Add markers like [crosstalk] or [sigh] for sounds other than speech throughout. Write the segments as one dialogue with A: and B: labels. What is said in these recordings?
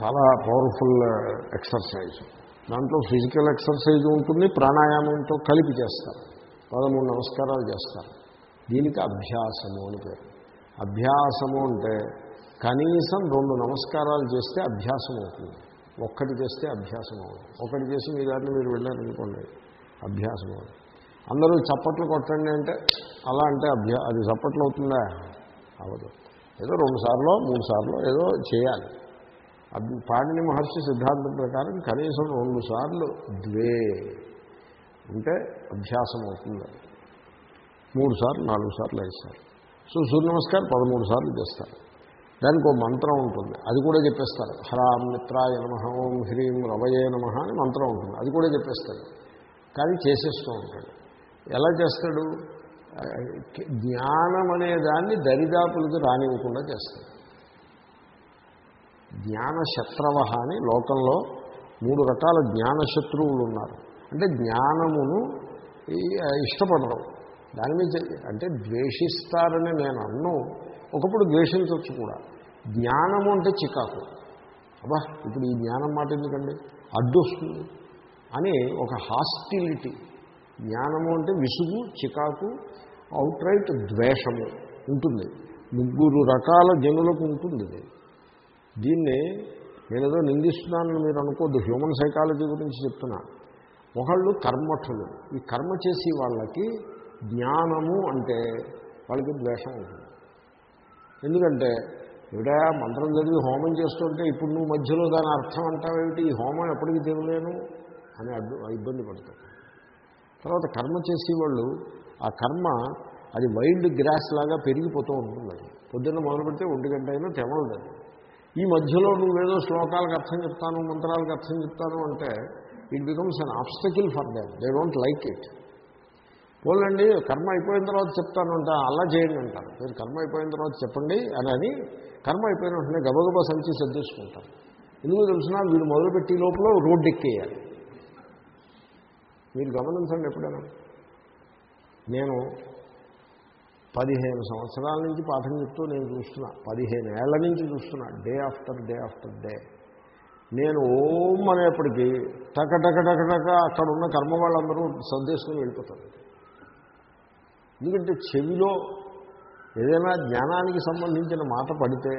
A: చాలా powerful exercise. దాంట్లో physical exercise ఉంటుంది ప్రాణాయామంతో కలిపి చేస్తారు. పదమూడు నమస్కారాలు చేస్తారు. దీనికి అభ్యాసము అని పేరు. అభ్యాసము అంటే కనీసం రెండు నమస్కారాలు చేస్తే అభ్యాసం అవుతుంది. ఒక్కటి చేస్తే అభ్యాసం అవుతుంది. ఒకటి చేసి మీ దారిని మీరు వెళ్ళారనుకోండి అభ్యాసం అవుతుంది. అందరూ చప్పట్లు కొట్టండి అంటే అలా అంటే అభ్యా అది చప్పట్లు అవుతుందా? అవ్వదు. ఏదో రెండు సార్లు మూడు సార్లు ఏదో చేయాలి. పాణిని మహర్షి సిద్ధాంతం ప్రకారం కనీసం రెండు సార్లు ద్వే ఉంటే అభ్యాసం అవుతుంది. మూడు సార్లు నాలుగు సార్లు ఐదు సార్లు. సో సూర్య నమస్కారం పదమూడు సార్లు చేస్తారు. దానికి ఒక మంత్రం ఉంటుంది. అది కూడా చెప్పేస్తారు. హరాం మిత్రాయ నమ ఓం హ్రీం రవయే నమ అని మంత్రం ఉంటుంది. అది కూడా చెప్పేస్తాడు కానీ చేసేస్తూ ఉంటాడు. ఎలా చేస్తాడు? జ్ఞానం అనే దాన్ని దరిదాపులకు రానివ్వకుండా చేస్తాడు. జ్ఞానశత్రవ అని లోకంలో మూడు రకాల జ్ఞానశత్రువులు ఉన్నారు అంటే జ్ఞానమును ఇష్టపడరు. దాని మీద అంటే ద్వేషిస్తారని నేను అన్ను ఒకప్పుడు ద్వేషించవచ్చు కూడా. జ్ఞానము అంటే చికాకు. అబ్బా ఇప్పుడు ఈ జ్ఞానం మాట ఎందుకండి? అడ్డు వస్తుంది అని ఒక హాస్టిలిటీ జ్ఞానము అంటే విసుగు చికాకు అవుట్ రైట్ ద్వేషము ఉంటుంది. ముగ్గురు రకాల జనులకు ఉంటుంది దీన్ని నేనేదో నిందిస్తున్నానని మీరు అనుకోద్దు. హ్యూమన్ సైకాలజీ గురించి చెప్తున్నా. ఒకళ్ళు కర్మఠులు. ఈ కర్మ చేసి వాళ్ళకి జ్ఞానము అంటే వాళ్ళకి ద్వేషం ఉంటుంది. ఎందుకంటే ఇవిడా మంత్రం చదివి హోమం చేస్తుంటే ఇప్పుడు నువ్వు మధ్యలో దాని అర్థం అంటావేమిటి? ఈ హోమం ఎప్పటికీ తినలేను అని అడ్డు ఇబ్బంది పడతాడు తర్వాత కర్మ చేసేవాళ్ళు ఆ కర్మ అది వైల్డ్ గ్రాస్ లాగా పెరిగిపోతూ ఉంటుంది. అది పొద్దున్న మొదలు పెడితే ఒంటి గంట అయినా తెమలదు అది. ఈ మధ్యలో నువ్వేదో శ్లోకాలకు అర్థం చెప్తాను మంత్రాలకు అర్థం చెప్తాను అంటే it becomes an obstacle for them they don't like it పోలండి కర్మ అయిపోయిన తర్వాత చెప్తాను అంట అలా చేయండి అంటారు. మీరు కర్మ అయిపోయిన తర్వాత చెప్పండి అని అని కర్మ అయిపోయిన వెంటనే గబగబా సంచి సర్దేసుకుంటారు. ఎందుకు తెలిసినా వీడు మొదలుపెట్టి లోపల రోడ్డు ఎక్కేయాలి. మీరు గమనించండి ఎప్పుడైనా. నేను పదిహేను సంవత్సరాల నుంచి పాఠం చెప్తూ నేను చూస్తున్నా. పదిహేను ఏళ్ళ నుంచి చూస్తున్నా. Day after day after day నేను ఓం అనేప్పటికీ టక టక టక టక అక్కడ ఉన్న కర్మ వాళ్ళందరూ సందేశం వెళ్ళిపోతారు. ఎందుకంటే చెవిలో ఏదైనా జ్ఞానానికి సంబంధించిన మాట పడితే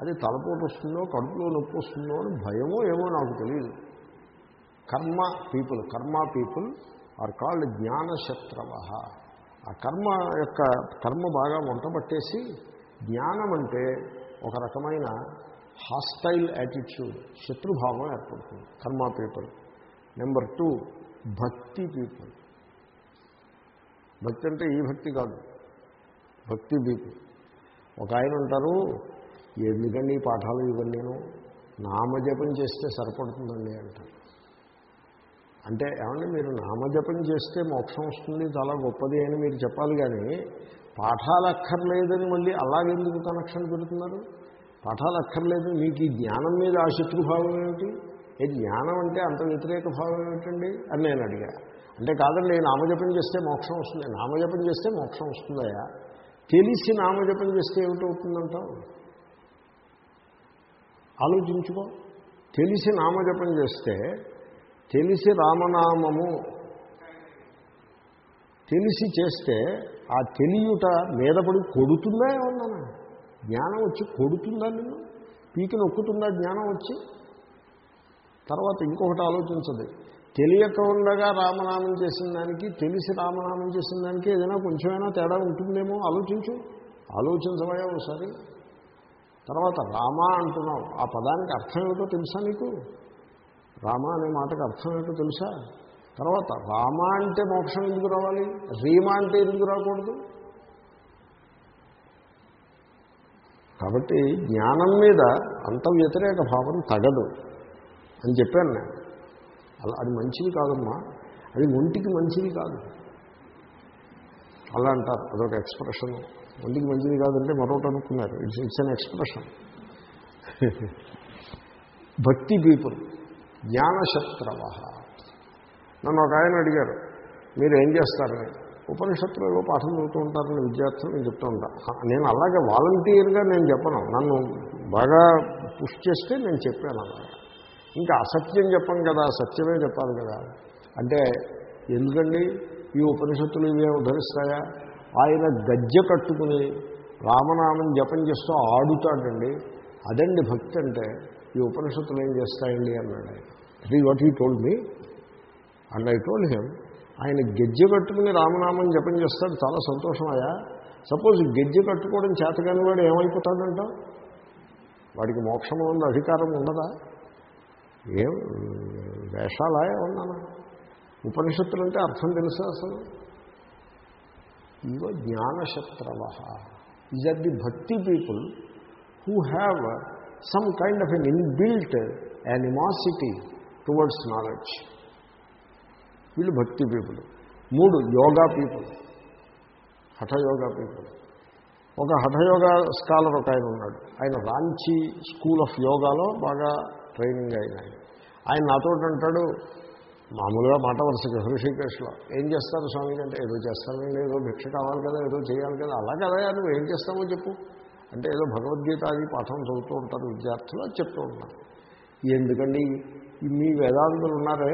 A: అది తలపోటు వస్తుందో కడుపులో నొప్పి వస్తుందో అని భయమో ఏమో నాకు తెలియదు. కర్మ పీపుల్ కర్మ పీపుల్ ఆర్ కాల్డ్ జ్ఞానశత్రవ ఆ కర్మ యొక్క కర్మ బాగా వంట పట్టేసి జ్ఞానం అంటే ఒక రకమైన హాస్టైల్ యాటిట్యూడ్ శత్రుభావం ఏర్పడుతుంది. Karma people number two bhakti people భక్తి అంటే ఈ భక్తి కాదు. భక్తి పీపుల్ ఒక ఆయన ఉంటారు ఎందుకండి ఈ పాఠాలు? ఇవన్నీను నామజపం చేస్తే సరిపడుతుందండి అంటారు. అంటే ఏమంటే మీరు నామజపం చేస్తే మోక్షం వస్తుంది చాలా గొప్పది అని మీరు చెప్పాలి కానీ పాఠాలు అక్కర్లేదని మళ్ళీ అలాగెందుకు కనెక్షన్ పెడుతున్నారు? పాఠాలు అక్కర్లేదు మీకు ఈ జ్ఞానం మీద ఆ శత్రుభావం ఏమిటి? ఏ జ్ఞానం అంటే అంత వ్యతిరేక భావం ఏమిటండి? అని నేను అడిగా. అంటే కాదండి నామజపం చేస్తే మోక్షం వస్తుంది. నామజపం చేస్తే మోక్షం వస్తుందయా? తెలిసి నామజపం చేస్తే ఏమిటవుతుందంటావు? ఆలోచించుకో. తెలిసి నామజపం చేస్తే తెలిసి రామనామము తెలిసి చేస్తే ఆ తెలియట మీద పడి కొడుతుందా ఏమన్నా? జ్ఞానం వచ్చి కొడుతుందా నిన్ను? పీకి నొక్కుతుందా జ్ఞానం వచ్చి? తర్వాత ఇంకొకటి ఆలోచించదు. తెలియక ఉండగా రామనామం చేసిన దానికి తెలిసి రామనామం చేసిన దానికి ఏదైనా కొంచెమైనా తేడా ఉంటుందేమో ఆలోచించు. ఆలోచించవయా ఒకసారి. తర్వాత రామ అంటున్నావు. ఆ పదానికి అర్థం ఏమిటో తెలుసా నీకు? రామ అనే మాటకు అర్థం ఏంటో తెలుసా? తర్వాత రామ అంటే మోక్షం ఎందుకు రావాలి? రీమ అంటే ఎందుకు రాకూడదు? కాబట్టి జ్ఞానం మీద అంత వ్యతిరేక భావం తగదు అని చెప్పాను నేను. అలా అది మంచిది కాదమ్మా. అది ఒంటికి మంచిది కాదు. అలా అంటారు. అదొక ఎక్స్ప్రెషన్. ఒంటికి మంచిది కాదంటే మరొకటి అనుకున్నారు. ఇట్స్ ఇట్స్ అన్ ఎక్స్ప్రెషన్ [laughs] భక్తి పీపుల్. జ్ఞానశత్రవ. నన్ను ఒక ఆయన అడిగారు మీరు ఏం చేస్తారని ఉపనిషత్తులు ఏవో పాఠం చదువుతూ ఉంటారని విద్యార్థులు నేను చెప్తూ ఉంటాను నేను అలాగే వాలంటీర్గా నేను చెప్పను నన్ను బాగా పుష్ చేస్తే నేను చెప్పాను అలాగా ఇంకా అసత్యం చెప్పను కదా సత్యమే చెప్పాలి కదా. అంటే ఎందుకండి? ఈ ఉపనిషత్తులు ఇవే ఉద్ధరిస్తాయా? ఆయన గజ్జె కట్టుకుని రామనామం జపం చేస్తూ ఆడుతాడండి. అదండి భక్తి అంటే ఈ ఉపనిషత్తులు ఏం చేస్తాయండి అన్నాడు ఆయన. అది what he told me and I told him ఆయన గెజ్జె కట్టుకుని రామనామం జపం చేస్తాడు చాలా సంతోషమయ్యా సపోజ్ గెజ్జె కట్టుకోవడం చేతకాని వాడు ఏమైపోతాడంట? వాడికి మోక్షం ఉంది అధికారం ఉండదా? ఏం వేషాలాయా ఏమన్నాను ఉపనిషత్తులు అంటే అర్థం తెలుసా అసలు? ఇవ జ్ఞానశత్రవ is are the bhakti people who have some kind of an inbuilt animosity towards knowledge వీళ్ళు భక్తి పీపుల్. మూడు యోగా పీపుల్. హఠయోగా పీపుల్. ఒక హఠయోగా స్కాలర్ ఒక ఆయన ఉన్నాడు. ఆయన రాంచీ స్కూల్ ఆఫ్ యోగాలో బాగా ట్రైనింగ్ అయిన ఆయన ఆయన నాతో అంటాడు మామూలుగా మాట వరుసగా హృషికేశ్లో ఏం చేస్తారు స్వామి? అంటే ఏదో చేస్తానండి ఏదో భిక్ష కావాలి కదా ఏదో చేయాలి కదా. అలా కదా నువ్వు ఏం చేస్తావో చెప్పు. అంటే ఏదో భగవద్గీత అది పాఠం చదువుతూ ఉంటారు విద్యార్థులు అది చెప్తూ ఉంటారు. ఎందుకండి? మీ వేదాంతులు ఉన్నారే?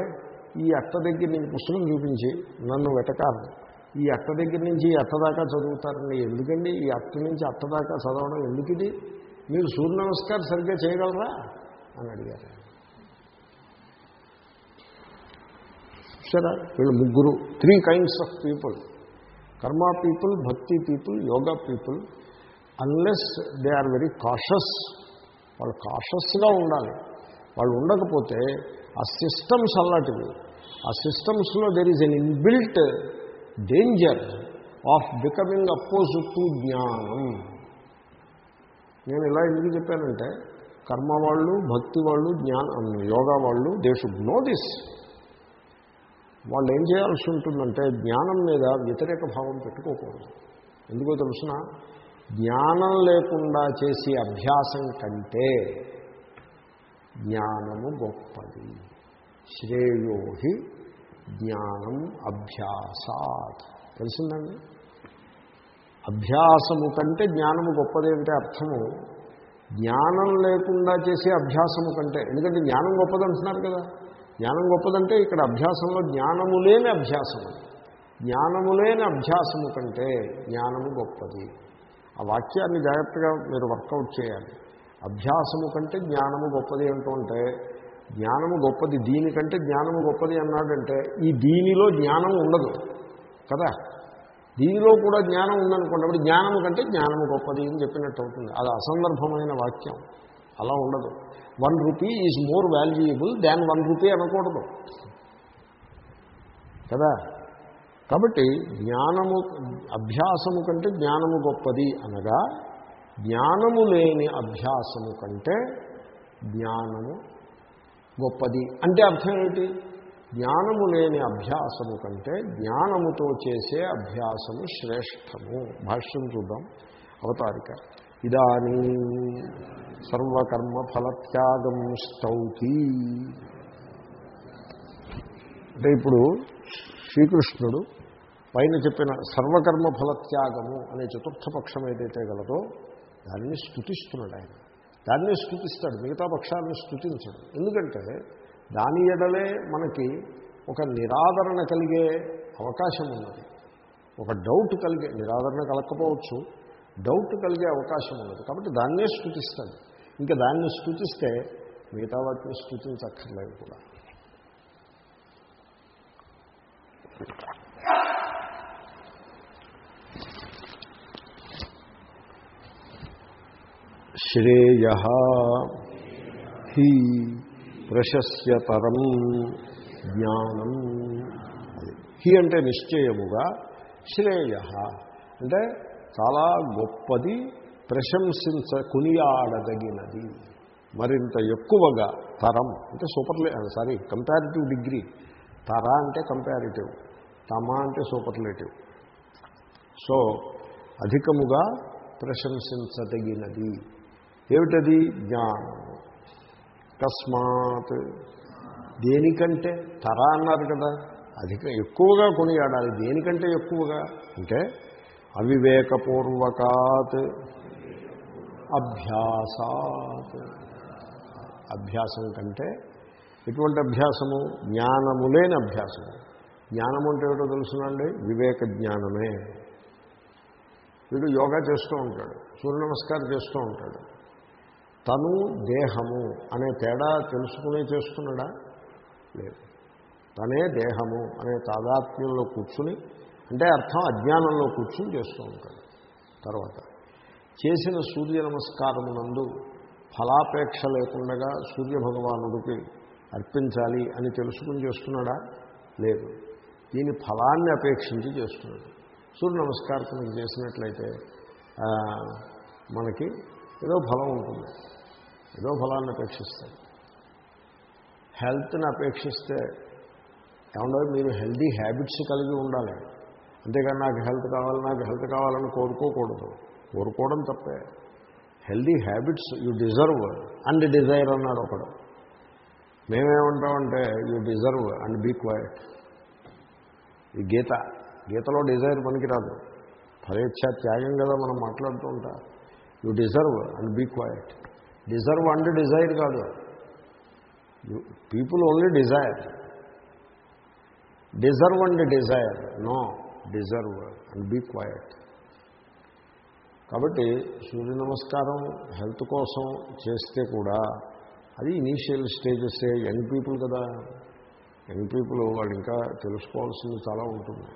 A: ఈ అట్ట దగ్గర నుంచి పుస్తకం చూపించి నన్ను వెతకాలి. ఈ అట్ట దగ్గర నుంచి ఈ అట్ట దాకా చదువుతారండి. ఎందుకండి? ఈ అట్ట నుంచి అట్ట దాకా చదవడం ఎందుకు ఇది మీరు సూర్య నమస్కారం సరిగ్గా చేయగలరా? అని అడిగారు. సరే వీళ్ళు ముగ్గురు three kinds of people karma people bhakti people yoga people unless they are very cautious వాళ్ళు కాషస్గా ఉండాలి. వాళ్ళు ఉండకపోతే ఆ సిస్టమ్స్ అలాంటివి ఆ సిస్టమ్స్లో there is an inbuilt danger of becoming oppose to జ్ఞానం. నేను ఇలా ఎందుకు చెప్పానంటే కర్మ వాళ్ళు భక్తి వాళ్ళు జ్ఞానం యోగా వాళ్ళు దే షుడ్ నో దిస్ వాళ్ళు ఏం చేయాల్సి ఉంటుందంటే జ్ఞానం మీద వ్యతిరేక భావం పెట్టుకోకూడదు. ఎందుకో తెలుసిన? జ్ఞానం లేకుండా చేసే అభ్యాసం కంటే జ్ఞానము గొప్పది. శ్రేయోహి జ్ఞానం అభ్యాసాత్. తెలిసిందండి? అభ్యాసము కంటే జ్ఞానము గొప్పది అంటే అర్థము? జ్ఞానం లేకుండా చేసే అభ్యాసము కంటే ఎందుకంటే జ్ఞానం గొప్పది అంటున్నారు కదా? జ్ఞానం గొప్పదంటే ఇక్కడ అభ్యాసంలో జ్ఞానము లేని అభ్యాసము. జ్ఞానము లేని అభ్యాసము కంటే జ్ఞానము గొప్పది. ఆ వాక్యాన్ని జాగ్రత్తగా మీరు వర్కౌట్ చేయాలి. అభ్యాసము కంటే జ్ఞానము గొప్పది అంటుంటే జ్ఞానము గొప్పది దీనికంటే జ్ఞానము గొప్పది అన్నాడంటే ఈ దీనిలో జ్ఞానం ఉండదు కదా? దీనిలో కూడా జ్ఞానం ఉందనుకోండి అప్పుడు జ్ఞానము కంటే జ్ఞానము గొప్పది అని చెప్పినట్టు అవుతుంది. అది అసందర్భమైన వాక్యం అలా ఉండదు. One rupee is more valuable than one rupee అనకూడదు కదా? కాబట్టి జ్ఞానము అభ్యాసము కంటే జ్ఞానము గొప్పది అనగా జ్ఞానము లేని అభ్యాసము కంటే జ్ఞానము గొప్పది. అంటే అర్థం ఏమిటి? జ్ఞానము లేని అభ్యాసము కంటే జ్ఞానముతో చేసే అభ్యాసము శ్రేష్టము. భాష్యం చూద్దాం. అవతారిక. ఇదానీ సర్వకర్మ ఫలత్యాగం స్తౌతి. అంటే ఇప్పుడు శ్రీకృష్ణుడు పైన చెప్పిన సర్వకర్మ ఫలత్యాగము అనే చతుర్థ పక్షం ఏదైతే గలదో దానిని స్థుతిస్తున్నాడు ఆయన. దాన్నే స్థుతిస్తాడు మిగతా పక్షాన్ని స్థుతించడు ఎందుకంటే దాని ఎడలే మనకి ఒక నిరాదరణ కలిగే అవకాశం ఉన్నది. ఒక డౌట్ కలిగే నిరాదరణ కలగకపోవచ్చు డౌట్ కలిగే అవకాశం ఉన్నది. కాబట్టి దాన్నే స్థుతిస్తాడు ఇంకా దాన్ని స్థుతిస్తే మిగతా వాటిని స్థుతించక్కర్లేదు కూడా. శ్రేయ హి ప్రశస్యతరం జ్ఞానం. హి అంటే నిశ్చయముగా శ్రేయ. అంటే చాలా గొప్పది ప్రశంసించ కొనియాడదగినది మరింత ఎక్కువగా తరం. అంటే సూపర్లే సారీ కంపారిటివ్ డిగ్రీ. తర అంటే కంపారిటివ్ తమ అంటే సూపర్లేటివ్. సో అధికముగా ప్రశంసించదగినది. ఏమిటది? జ్ఞానము తస్మాత్. దేనికంటే? తర అన్నారు కదా. అధిక ఎక్కువగా కొనియాడాలి. దేనికంటే ఎక్కువగా? అంటే అవివేకపూర్వకాత్. అభ్యాసాత్. అభ్యాసం కంటే ఎటువంటి అభ్యాసము? జ్ఞానము లేని అభ్యాసము. జ్ఞానము అంటే ఏమిటో తెలుసునండి వివేక జ్ఞానమే. వీడు యోగా చేస్తూ ఉంటాడు. సూర్య నమస్కారం చేస్తూ ఉంటాడు. తను దేహము అనే తేడా తెలుసుకునే చేస్తున్నాడా? లేదు. తనే దేహము అనే తాదాత్మ్యంలో కూర్చుని అంటే అర్థం అజ్ఞానంలో కూర్చుని చేస్తూ ఉంటాడు. తర్వాత చేసిన సూర్య నమస్కారమునందు ఫలాపేక్ష లేకుండా సూర్యభగవానుడికి అర్పించాలి అని తెలుసుకుని చేస్తున్నాడా? లేదు. దీని ఫలాన్ని అపేక్షించి చేస్తున్నాడు. సూర్య నమస్కారం చేసినట్లయితే మనకి ఏదో ఫలం ఉంటుంది. ఏదో ఫలాన్ని అపేక్షిస్తాడు హెల్త్ని అపేక్షిస్తే ఏమన్నా మీరు హెల్దీ హ్యాబిట్స్ కలిగి ఉండాలి. అంతేగాని నాకు హెల్త్ కావాలి నాకు హెల్త్ కావాలని కోరుకోకూడదు. కోరుకోవడం తప్పే. Healthy habits you deserve and desire అన్నాడు ఒకడు. మేమేమంటామంటే you deserve and be quiet. ఈ గీత గీతలో డిజైర్ పనికిరాదు. ఫలేచ్ఛ త్యాగం కదా మనం మాట్లాడుతూ ఉంటాం. You deserve and be quiet. Deserve and desire కాదు. People only desire. Deserve and desire. No deserve and be quiet. కాబట్టి సూర్య నమస్కారం హెల్త్ కోసం చేస్తే కూడా అది ఇనీషియల్ స్టేజెస్ యంగ్ పీపుల్ కదా. యంగ్ పీపుల్ వాళ్ళు ఇంకా తెలుసుకోవాల్సింది చాలా ఉంటుంది.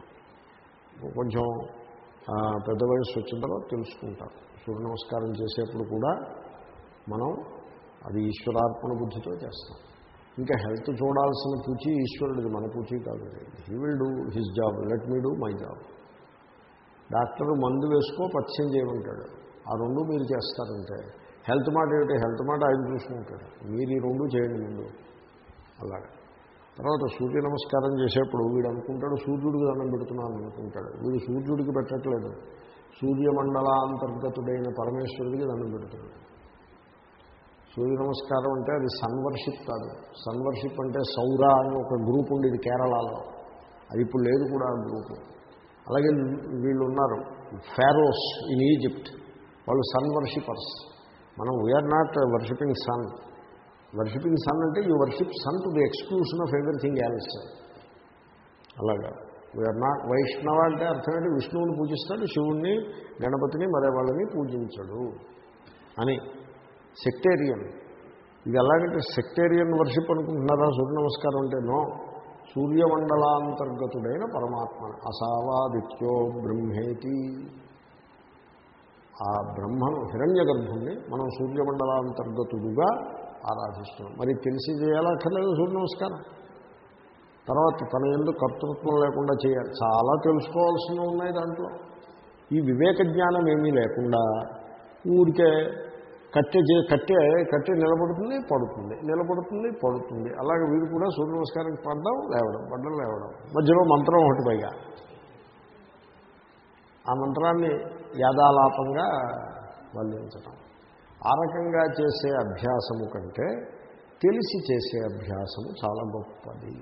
A: కొంచెం పెద్ద వయసు వచ్చిన తర్వాత తెలుసుకుంటారు. సూర్య నమస్కారం చేసేప్పుడు కూడా మనం అది ఈశ్వరార్పణ బుద్ధితో చేస్తాం. ఇంకా హెల్త్ చూడాల్సిన పూచి ఈశ్వరుడిది మన పూచి కాదు. He will do his job let me do my job doctor మందు వేసుకో పథ్యం చేయమంటాడు. ఆ రెండు మీరు చేస్తారంటే హెల్త్ మాట ఏమిటి? హెల్త్ మాట ఆయన చూసుకుంటాడు. మీరు ఈ రెండు చేయండి ముందు. అలాగే. తర్వాత సూర్య నమస్కారం చేసేప్పుడు వీడు అనుకుంటాడు సూర్యుడికి దండం పెడుతున్నాను అనుకుంటాడు. వీడు సూర్యుడికి పెట్టట్లేదు. సూర్యమండలాంతర్గతుడైన పరమేశ్వరుడికి దండం పెడుతున్నాడు. సూర్య నమస్కారం అంటే అది సన్వర్షిప్ కాదు. సన్వర్షిప్ అంటే సౌర అని ఒక గ్రూప్ ఉండేది కేరళలో. అది ఇప్పుడు లేదు కూడా ఆ గ్రూపు. అలాగే వీళ్ళు ఉన్నారు ఫారోస్ ఇన్ ఈజిప్ట్. వాళ్ళు సన్ వర్షిపర్స్ మనం we are not worshipping sun worshipping sun అంటే you worship sun to the exclusion of everything else అలాగా. వీఆర్ నాట్ వైష్ణవ అంటే అర్థం ఏంటి? విష్ణువుని పూజిస్తాడు శివుణ్ణి గణపతిని మరే వాళ్ళని పూజించడు అని. సెక్టేరియన్ ఇది ఎలాగంటే సెక్టేరియన్ వర్షిప్ అనుకుంటున్నారా? సూర్య నమస్కారం అంటే నో. సూర్యమండలాంతర్గతుడైన పరమాత్మ. అసావాదిత్యో బ్రహ్మేతి. ఆ బ్రహ్మను హిరణ్య గర్భుణ్ణి మనం సూర్యమండలాంతర్గతుడుగా ఆరాధిస్తున్నాం. మరి తెలిసి చేయాలక్కర్లేదు సూర్య నమస్కారం. తర్వాత తన ఎందుకు కర్తృత్వం లేకుండా చేయాలి. చాలా తెలుసుకోవాల్సినవి ఉన్నాయి దాంట్లో. ఈ వివేక జ్ఞానం ఏమీ లేకుండా ఊరికే కట్టె చే కట్టె కట్టె నిలబడుతుంది పడుతుంది. నిలబడుతుంది పడుతుంది. అలాగే వీరు కూడా సూర్య నమస్కారం పడ్డం లేవడం పడ్డం లేవడం. మధ్యలో మంత్రం ఒకటి పైగా. ఆ మంత్రాన్ని యాదాలాపంగా వల్లించడం ఆ రకంగా చేసే అభ్యాసము కంటే తెలిసి చేసే అభ్యాసము చాలా గొప్పది.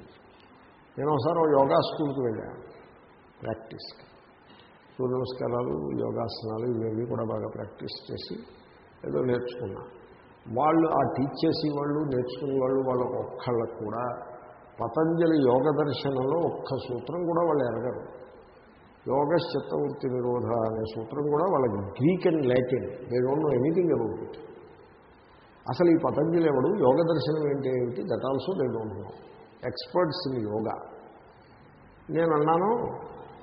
A: నేను ఒకసారి యోగా స్కూల్కి వెళ్ళాను ప్రాక్టీస్కి. సూర్య నమస్కారాలు యోగాసనాలు ఇవన్నీ కూడా బాగా ప్రాక్టీస్ చేసి ఏదో నేర్చుకున్నా. వాళ్ళు ఆ టీచ్ చేసి వాళ్ళు నేర్చుకునే వాళ్ళు వాళ్ళ ఒక్కళ్ళకు కూడా పతంజలి యోగ దర్శనంలో ఒక్క సూత్రం కూడా వాళ్ళు ఎరగరు. యోగ చిత్తవృత్తి నిరోధ అనే సూత్రం కూడా వాళ్ళకి Greek and Latin they don't know anything about it అసలు ఈ పతంజలి ఎవడు యోగ దర్శనం ఏంటి? ఏమిటి that also they don't know experts in yoga. నేను అన్నాను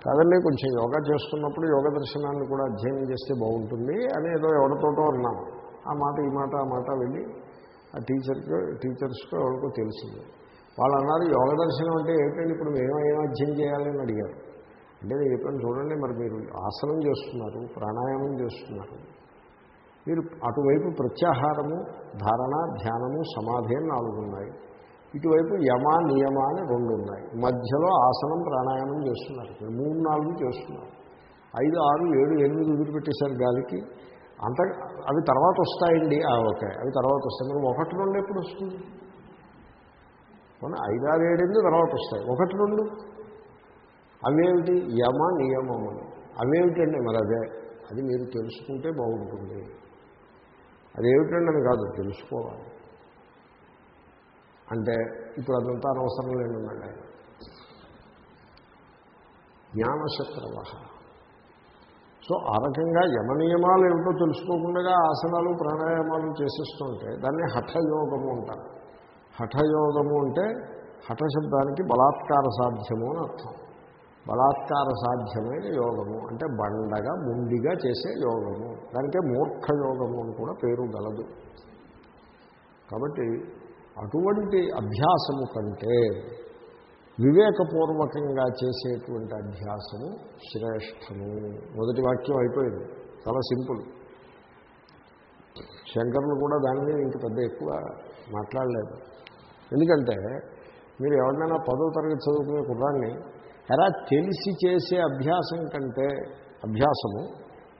A: కాదండి కొంచెం యోగా చేస్తున్నప్పుడు యోగ దర్శనాన్ని కూడా అధ్యయనం చేస్తే బాగుంటుంది అని ఏదో ఎవరితోటో అన్నాను ఆ మాట ఈ మాట ఆ మాట వెళ్ళి ఆ టీచర్కి టీచర్స్కి ఎవరికో తెలిసింది. వాళ్ళు అన్నారు యోగ దర్శనం అంటే ఏంటంటే ఇప్పుడు మేము ఏం అధ్యయనం చేయాలని అడిగారు. అంటే నేను చెప్పాను చూడండి మరి మీరు ఆసనం చేస్తున్నారు ప్రాణాయామం చేస్తున్నారు. మీరు అటువైపు ప్రత్యాహారము ధారణ ధ్యానము సమాధి అని నాలుగు ఉన్నాయి ఇటువైపు యమ నియమ అని రెండు ఉన్నాయి. మధ్యలో ఆసనం ప్రాణాయామం చేస్తున్నారు. మూడు నాలుగు చేస్తున్నారు. ఐదు ఆరు ఏడు ఎనిమిది వదిలిపెట్టేశారు గాలికి. అంత అవి తర్వాత వస్తాయండి. ఆ, ఓకే. అవి తర్వాత వస్తాయి. మరి ఒకటి రెండు ఎప్పుడు వస్తుంది? కానీ ఐదు ఆరు ఏడు ఎనిమిది తర్వాత వస్తాయి. ఒకటి రెండు. అవేమిటి? యమ నియమములు అవేమిటండి? మరి అదే. అది మీరు తెలుసుకుంటే బాగుంటుంది. అదేమిటండి అని కాదు తెలుసుకోవాలి. అంటే ఇప్పుడు అదంతా అనవసరం లేనున్నాడు ఆయన. జ్ఞానశత్రవ సో ఆ రకంగా యమనియమాలు ఏమిటో తెలుసుకోకుండా ఆసనాలు ప్రాణాయామాలు చేసేస్తుంటే దాన్ని హఠయోగము అంటారు. హఠయోగము అంటే హఠశబ్దానికి బలాత్కార సాధ్యము అని అర్థం. బలాత్కార సాధ్యమైన యోగము. అంటే బండగా ముండిగా చేసే యోగము. దానికే మూర్ఖ యోగము అని కూడా పేరు గలదు. కాబట్టి అటువంటి అభ్యాసము కంటే వివేకపూర్వకంగా చేసేటువంటి అభ్యాసము శ్రేష్టము. మొదటి వాక్యం అయిపోయింది. చాలా సింపుల్. శంకరులు కూడా దాని మీద ఇంక పెద్ద ఎక్కువ మాట్లాడలేదు. ఎందుకంటే మీరు ఎవరినైనా పదో తరగతి చదువుకునే కుర్రాన్ని ఎలా తెలిసి చేసే అభ్యాసం కంటే అభ్యాసము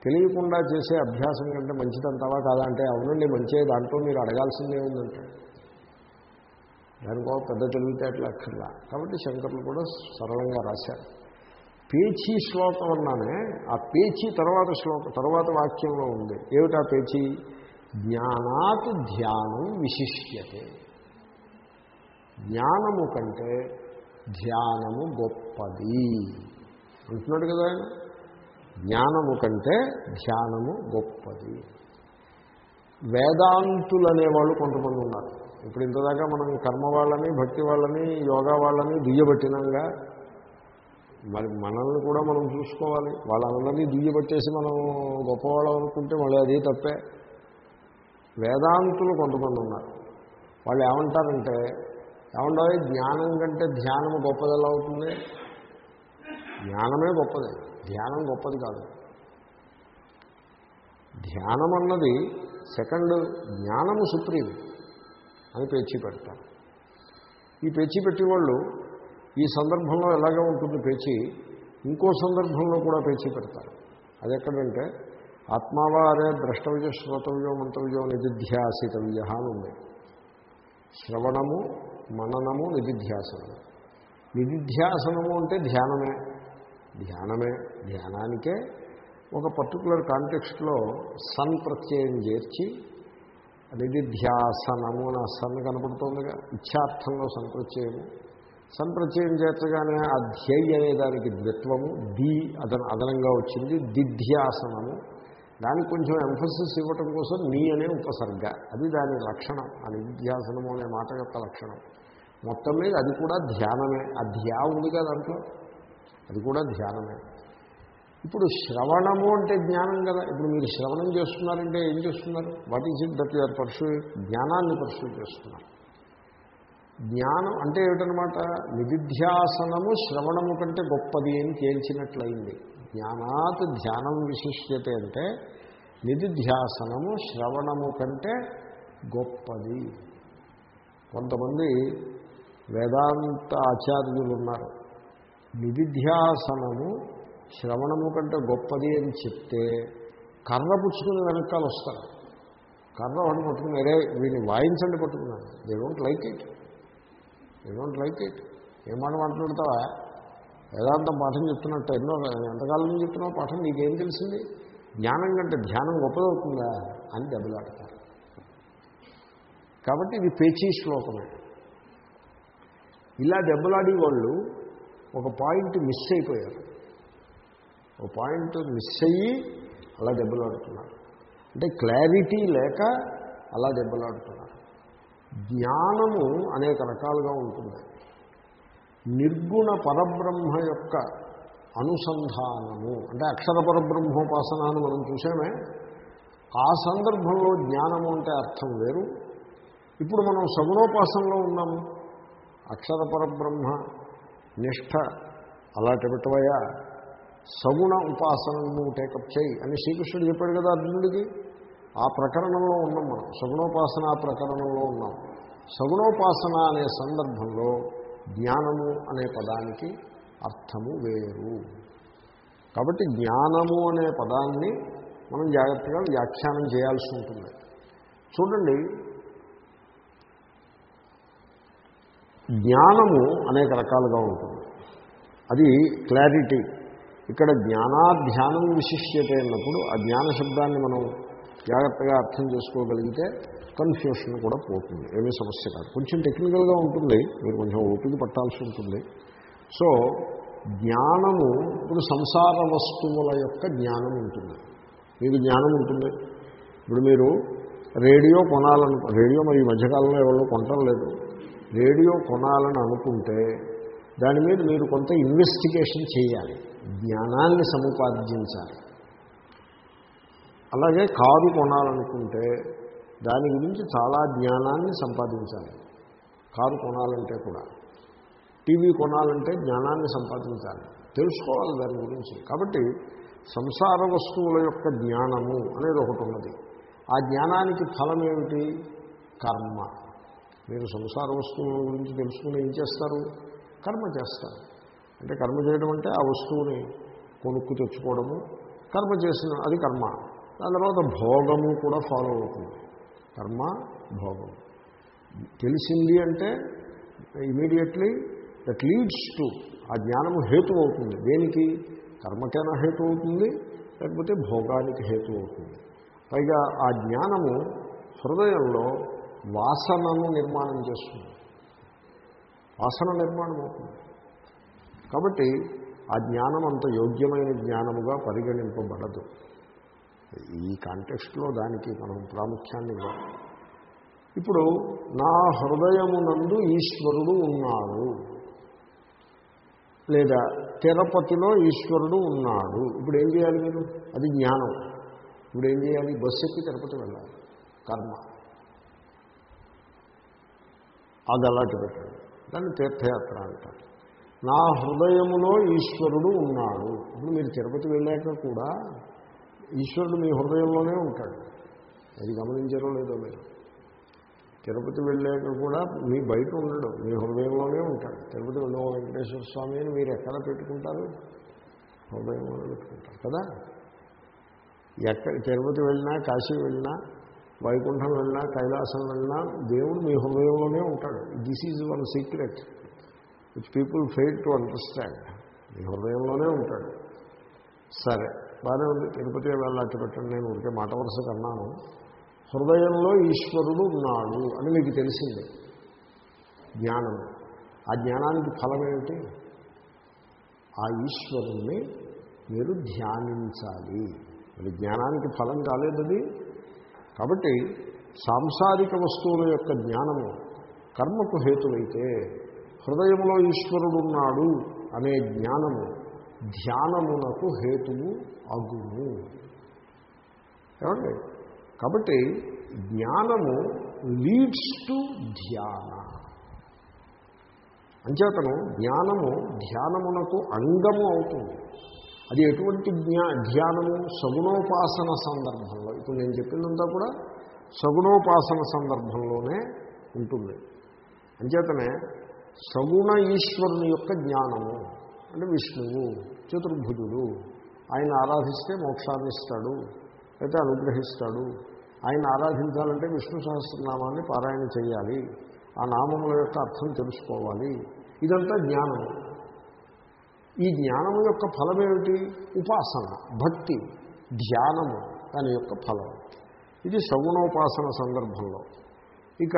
A: తెలియకుండా చేసే అభ్యాసం కంటే మంచిదంటావా కాదా అంటే అవునండి మంచిదే దాంట్లో మీరు అడగాల్సిందే ఉందంటే దానికో పెద్ద తెలివితేటలు అక్కర్లా. కాబట్టి శంకర్లు కూడా సరళంగా రాశారు. పేచీ శ్లోకం అన్నానే ఆ పేచీ తర్వాత శ్లోకం తర్వాత వాక్యంలో ఉంది. ఏమిటా పేచీ? జ్ఞానాత్ ధ్యానం విశిష్యతే. జ్ఞానము కంటే ధ్యానము గొప్పది. అంటున్నాడు కదా ఆయన. జ్ఞానము కంటే ధ్యానము గొప్పది. వేదాంతులు అనేవాళ్ళు కొంతమంది ఉన్నారు. ఇప్పుడు ఇంతదాకా మనం కర్మ వాళ్ళని భక్తి వాళ్ళని యోగా వాళ్ళని దుయ్యబట్టినంగా మరి మనల్ని కూడా మనం చూసుకోవాలి. వాళ్ళందరినీ దుయ్యబట్టేసి మనం గొప్పవాళ్ళం అనుకుంటే మళ్ళీ అది తప్పే. వేదాంతులు కొంతమంది ఉన్నారు. వాళ్ళు ఏమంటారంటే ఏమంటారు జ్ఞానం కంటే ధ్యానం గొప్పది ఎలా అవుతుంది? జ్ఞానమే గొప్పది. ధ్యానం గొప్పది కాదు. ధ్యానం అన్నది సెకండ్ జ్ఞానము సుప్రీం. అని పేచీ పెడతారు. ఈ పేచీ పెట్టేవాళ్ళు ఈ సందర్భంలో ఎలాగే ఉంటుంది పేచీ ఇంకో సందర్భంలో కూడా పేచీ పెడతారు. అది ఎక్కడంటే ఆత్మావారే ద్రష్టవ్య శ్రోతవ్యో మంతవ్యో నిధిధ్యాసితవ్య అని ఉంది. శ్రవణము మననము నిధిధ్యాసనము. నిధిధ్యాసనము అంటే ధ్యానమే. ధ్యానమే ధ్యానానికే ఒక పర్టికులర్ కాంటెక్స్ట్లో సన్ ప్రత్యయం చేర్చి నిధిధ్యాసనము అని సన్ కనపడుతోందిగా. ఇచ్ఛార్థంలో సంప్రచయము సంప్రచయం చేర్చగానే ఆ ధ్యేయ అనే దానికి ద్విత్వము ది అదన అదనంగా వచ్చింది దిధ్యాసనము. దానికి కొంచెం ఎంఫసిస్ ఇవ్వటం కోసం నీ అనే ఉపసర్గ. అది దాని లక్షణం. ఆ నిధ్యాసనము అనే మాట యొక్క లక్షణం. మొత్తం మీద అది కూడా ధ్యానమే. ఆ ధ్యా ఉంది కదా దాంట్లో. అది కూడా ధ్యానమే. ఇప్పుడు శ్రవణము అంటే జ్ఞానం కదా. ఇప్పుడు మీరు శ్రవణం చేస్తున్నారంటే ఏం చేస్తున్నారు? What is it that you are pursue జ్ఞానాన్ని పర్సూ చేస్తున్నారు. జ్ఞానం అంటే ఏమిటనమాట నిధిధ్యాసనము శ్రవణము కంటే గొప్పది అని తేల్చినట్లయింది. జ్ఞానాత్ ధ్యానం విశిష్యత అంటే నిధిధ్యాసనము శ్రవణము కంటే గొప్పది. కొంతమంది వేదాంత ఆచార్యులు ఉన్నారు. నిధిధ్యాసనము శ్రవణము కంటే గొప్పది అని చెప్తే కర్ర పుచ్చుకుని వెనకాల వస్తారు. కర్ర వాడిని పట్టుకుని అరే వీడిని వాయించండి పట్టుకున్నాను. They don't like it. They don't like it. ఏం మాట్లాడతావా? వేదాంతం పాఠం చెప్తున్నట్టు ఎన్నో ఎంతకాలం చెప్తున్నావు పాఠం? నీకేం తెలిసింది? జ్ఞానం కంటే ధ్యానం గొప్పదవుతుందా? అని దెబ్బలాడతారు. కాబట్టి ఇది పేచీ శ్లోకమే. ఇలా దెబ్బలాడి వాళ్ళు ఒక పాయింట్ మిస్ అయిపోయారు. ఓ పాయింట్ మిస్ అయ్యి అలా దెబ్బలాడుతున్నారు. అంటే క్లారిటీ లేక అలా దెబ్బలాడుతున్నారు. జ్ఞానము అనేక రకాలుగా ఉంటుంది. నిర్గుణ పరబ్రహ్మ యొక్క అనుసంధానము అంటే అక్షర పరబ్రహ్మోపాసన అని మనం చూసామే ఆ సందర్భంలో జ్ఞానము అంటే అర్థం వేరు. ఇప్పుడు మనం సగుణోపాసనలో ఉన్నాము అక్షర పరబ్రహ్మ నిష్ఠ అలాంటి పెట్టవయా సగుణ ఉపాసనను టేకప్ చేయి అని శ్రీకృష్ణుడు చెప్పాడు కదా అర్జునుడికి. ఆ ప్రకరణంలో ఉన్నాం మనం. సగుణోపాసన ప్రకరణంలో ఉన్నాం. సగుణోపాసన అనే సందర్భంలో జ్ఞానము అనే పదానికి అర్థము వేరు. కాబట్టి జ్ఞానము అనే పదాన్ని మనం జాగ్రత్తగా వ్యాఖ్యానం చేయాల్సి ఉంటుంది. చూడండి జ్ఞానము అనేక రకాలుగా ఉంటుంది. అది క్లారిటీ ఇక్కడ జ్ఞానాధ్యానం విశిష్యతే అన్నప్పుడు ఆ జ్ఞాన శబ్దాన్ని మనం జాగ్రత్తగా అర్థం చేసుకోగలిగితే కన్ఫ్యూషన్ కూడా పోతుంది. ఏమీ సమస్య కాదు. కొంచెం టెక్నికల్గా ఉంటుంది. మీరు కొంచెం ఓపిక పట్టాల్సి ఉంటుంది. సో జ్ఞానము ఇప్పుడు సంసార వస్తువుల యొక్క జ్ఞానం ఉంటుంది. మీకు జ్ఞానం ఉంటుంది. ఇప్పుడు మీరు రేడియో కొనాలను రేడియో మరి ఈ మధ్యకాలంలో ఎవరో కొనటం లేదు రేడియో కొనాలని అనుకుంటే దాని మీద మీరు కొంత ఇన్వెస్టిగేషన్ చేయాలి. జ్ఞానాన్ని సముపార్జించాలి. అలాగే కారు కొనాలనుకుంటే దాని గురించి చాలా జ్ఞానాన్ని సంపాదించాలి. కారు కొనాలంటే కూడా. టీవీ కొనాలంటే జ్ఞానాన్ని సంపాదించాలి. తెలుసుకోవాలి దాని గురించి. కాబట్టి సంసార వస్తువుల యొక్క జ్ఞానము అనేది ఒకటి ఉన్నది. ఆ జ్ఞానానికి ఫలం ఏమిటి? కర్మ. మీరు సంసార వస్తువుల గురించి తెలుసుకుని ఏం చేస్తారు? కర్మ చేస్తారు. అంటే కర్మ చేయడం అంటే ఆ వస్తువుని కొనుక్కు తెచ్చుకోవడము. కర్మ చేసిన అది కర్మ. దాని తర్వాత భోగము కూడా ఫాలో అవుతుంది. కర్మ భోగం. తెలిసింది అంటే ఇమీడియట్లీ దట్ లీడ్స్ టు ఆ జ్ఞానము హేతు అవుతుంది. దేనికి? కర్మకైనా హేతు అవుతుంది. లేకపోతే భోగానికి హేతు అవుతుంది. పైగా ఆ జ్ఞానము హృదయంలో వాసనను నిర్మాణం చేస్తుంది. వాసన నిర్మాణం అవుతుంది కాబట్టి ఆ జ్ఞానం అంత యోగ్యమైన జ్ఞానముగా పరిగణింపబడదు. ఈ కాంటెక్స్ట్లో దానికి మనం ప్రాముఖ్యాన్ని ఇవ్వాలి. ఇప్పుడు నా హృదయమునందు ఈశ్వరుడు ఉన్నాడు. లేదా తిరుపతిలో ఈశ్వరుడు ఉన్నాడు. ఇప్పుడు ఏం చేయాలి మీరు? అది జ్ఞానం. ఇప్పుడు ఏం చేయాలి? బస్సు ఎక్కి తిరుపతి వెళ్ళాలి. కర్మ. అది అలాంటి పెట్టండి. దాన్ని తీర్థయాత్ర అంటారు. నా హృదయములో ఈశ్వరుడు ఉన్నాడు. ఇప్పుడు మీరు తిరుపతి వెళ్ళాక కూడా ఈశ్వరుడు మీ హృదయంలోనే ఉంటాడు. అది గమనించారో లేదో మీరు. తిరుపతి వెళ్ళాక కూడా మీ బయట ఉండడు మీ హృదయంలోనే ఉంటాడు. తిరుపతి వెళ్ళో వెంకటేశ్వర స్వామి అని మీరు ఎక్కడ పెట్టుకుంటారు? హృదయంలోనే పెట్టుకుంటారు కదా? ఎక్కడ తిరుపతి వెళ్ళినా కాశీ వెళ్ళినా వైకుంఠం వెళ్ళినా కైలాసం వెళ్ళినా దేవుడు మీ హృదయంలోనే ఉంటాడు. This is one secret which people fail to understand మీ హృదయంలోనే ఉంటాడు. సరే బాగానే ఉంది. తిరుపతి వెళ్ళాటి పెట్టండి. నేను ఊరికే మాట వరుసకు అన్నాను హృదయంలో ఈశ్వరుడు ఉన్నాడు అని మీకు తెలిసింది. జ్ఞానం. ఆ జ్ఞానానికి ఫలం ఏమిటి? ఆ ఈశ్వరుణ్ణి మీరు ధ్యానించాలి. మరి జ్ఞానానికి ఫలం కాలేదది? కాబట్టి సాంసారిక వస్తువుల యొక్క జ్ఞానము కర్మకు హేతువైతే హృదయంలో ఈశ్వరుడు ఉన్నాడు అనే జ్ఞానము ధ్యానమునకు హేతువు అగును. ఏమండి? కాబట్టి జ్ఞానము లీడ్స్ టు ధ్యాన. అంచేతను జ్ఞానము ధ్యానమునకు అంగము అవుతుంది. అది ఎటువంటి జ్ఞా ధ్యానము సగుణోపాసన సందర్భంలో? ఇప్పుడు నేను చెప్పిందంతా కూడా సగుణోపాసన సందర్భంలోనే ఉంటుంది. అంచేతనే సగుణ ఈశ్వరుని యొక్క జ్ఞానము అంటే విష్ణువు చతుర్భుజుడు ఆయన ఆరాధిస్తే మోక్షాన్ని ఇస్తాడు అయితే అనుగ్రహిస్తాడు ఆయన ఆరాధించాలంటే విష్ణు సహస్రనామాన్ని పారాయణ చేయాలి ఆ నామముల యొక్క అర్థం తెలుసుకోవాలి ఇదంతా జ్ఞానం ఈ జ్ఞానము యొక్క ఫలం ఏమిటి ఉపాసన భక్తి ధ్యానము దాని యొక్క ఫలం. ఇది సగుణోపాసన సందర్భంలో. ఇక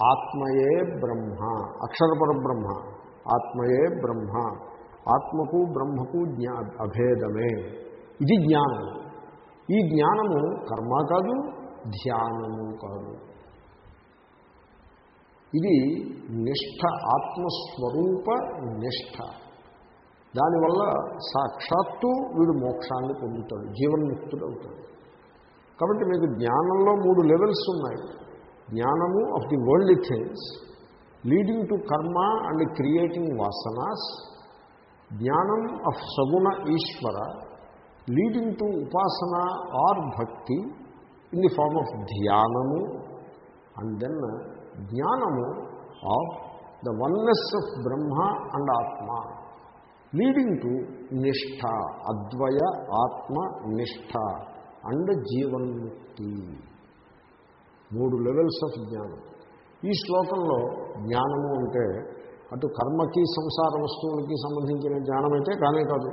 A: ఆత్మయే బ్రహ్మ అక్షరపర బ్రహ్మ ఆత్మయే బ్రహ్మ ఆత్మకు బ్రహ్మకు జ్ఞా అభేదమే. ఇది జ్ఞానం ఈ జ్ఞానము కర్మ కాదు ధ్యానము కాదు. ఇది నిష్ఠ ఆత్మస్వరూప నిష్ఠ దానివల్ల సాక్షాత్తు వీడు మోక్షాన్ని పొందుతాడు జీవన్ముక్తుడు అవుతాడు కాబట్టి మీకు జ్ఞానంలో మూడు లెవెల్స్ ఉన్నాయి. జ్ఞానము of the world things leading to karma and creating vasanas జ్ఞానం ఆఫ్ సగుణ ఈశ్వర లీడింగ్ టు ఉపాసన or bhakti in the form of ధ్యానము అండ్ దెన్ జ్ఞానము of the oneness of Brahma and Atma. Leading to నిష్ఠ అద్వయ ఆత్మ నిష్ఠ అండ్ జీవన్ముక్తి. మూడు లెవెల్స్ ఆఫ్ జ్ఞానం. ఈ శ్లోకంలో జ్ఞానము అంటే అటు కర్మకి సంసార వస్తువులకి సంబంధించిన జ్ఞానం అయితే కానే కాదు.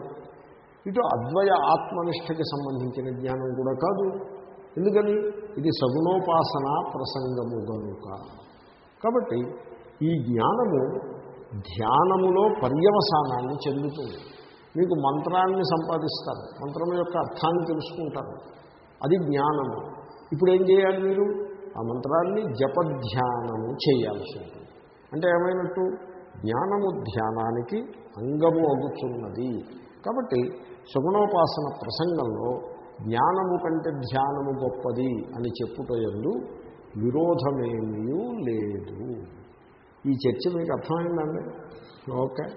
A: ఇటు అద్వయ ఆత్మనిష్టకి సంబంధించిన జ్ఞానం కూడా కాదు. ఎందుకని? ఇది సగుణోపాసన ప్రసంగము కనుక కాబట్టి ఈ జ్ఞానము ధ్యానములో పర్యవసానాన్ని చెందుతుంది. మీకు మంత్రాన్ని సంపాదిస్తారు. మంత్రం యొక్క అర్థాన్ని తెలుసుకుంటారు. అది జ్ఞానము. ఇప్పుడు ఏం చేయాలి మీరు? ఆ మంత్రాన్ని జపధ్యానము చేయాల్సి ఉంటుంది. అంటే ఏమైనట్టు? జ్ఞానము ధ్యానానికి అంగము అగుతున్నది కాబట్టి సుగుణోపాసన ప్రసంగంలో జ్ఞానము కంటే ధ్యానము గొప్పది అని చెప్పుటయందు విరోధమేమీ లేదు. ఈ చర్చ మీకు అర్థమైందండి? ఓకే.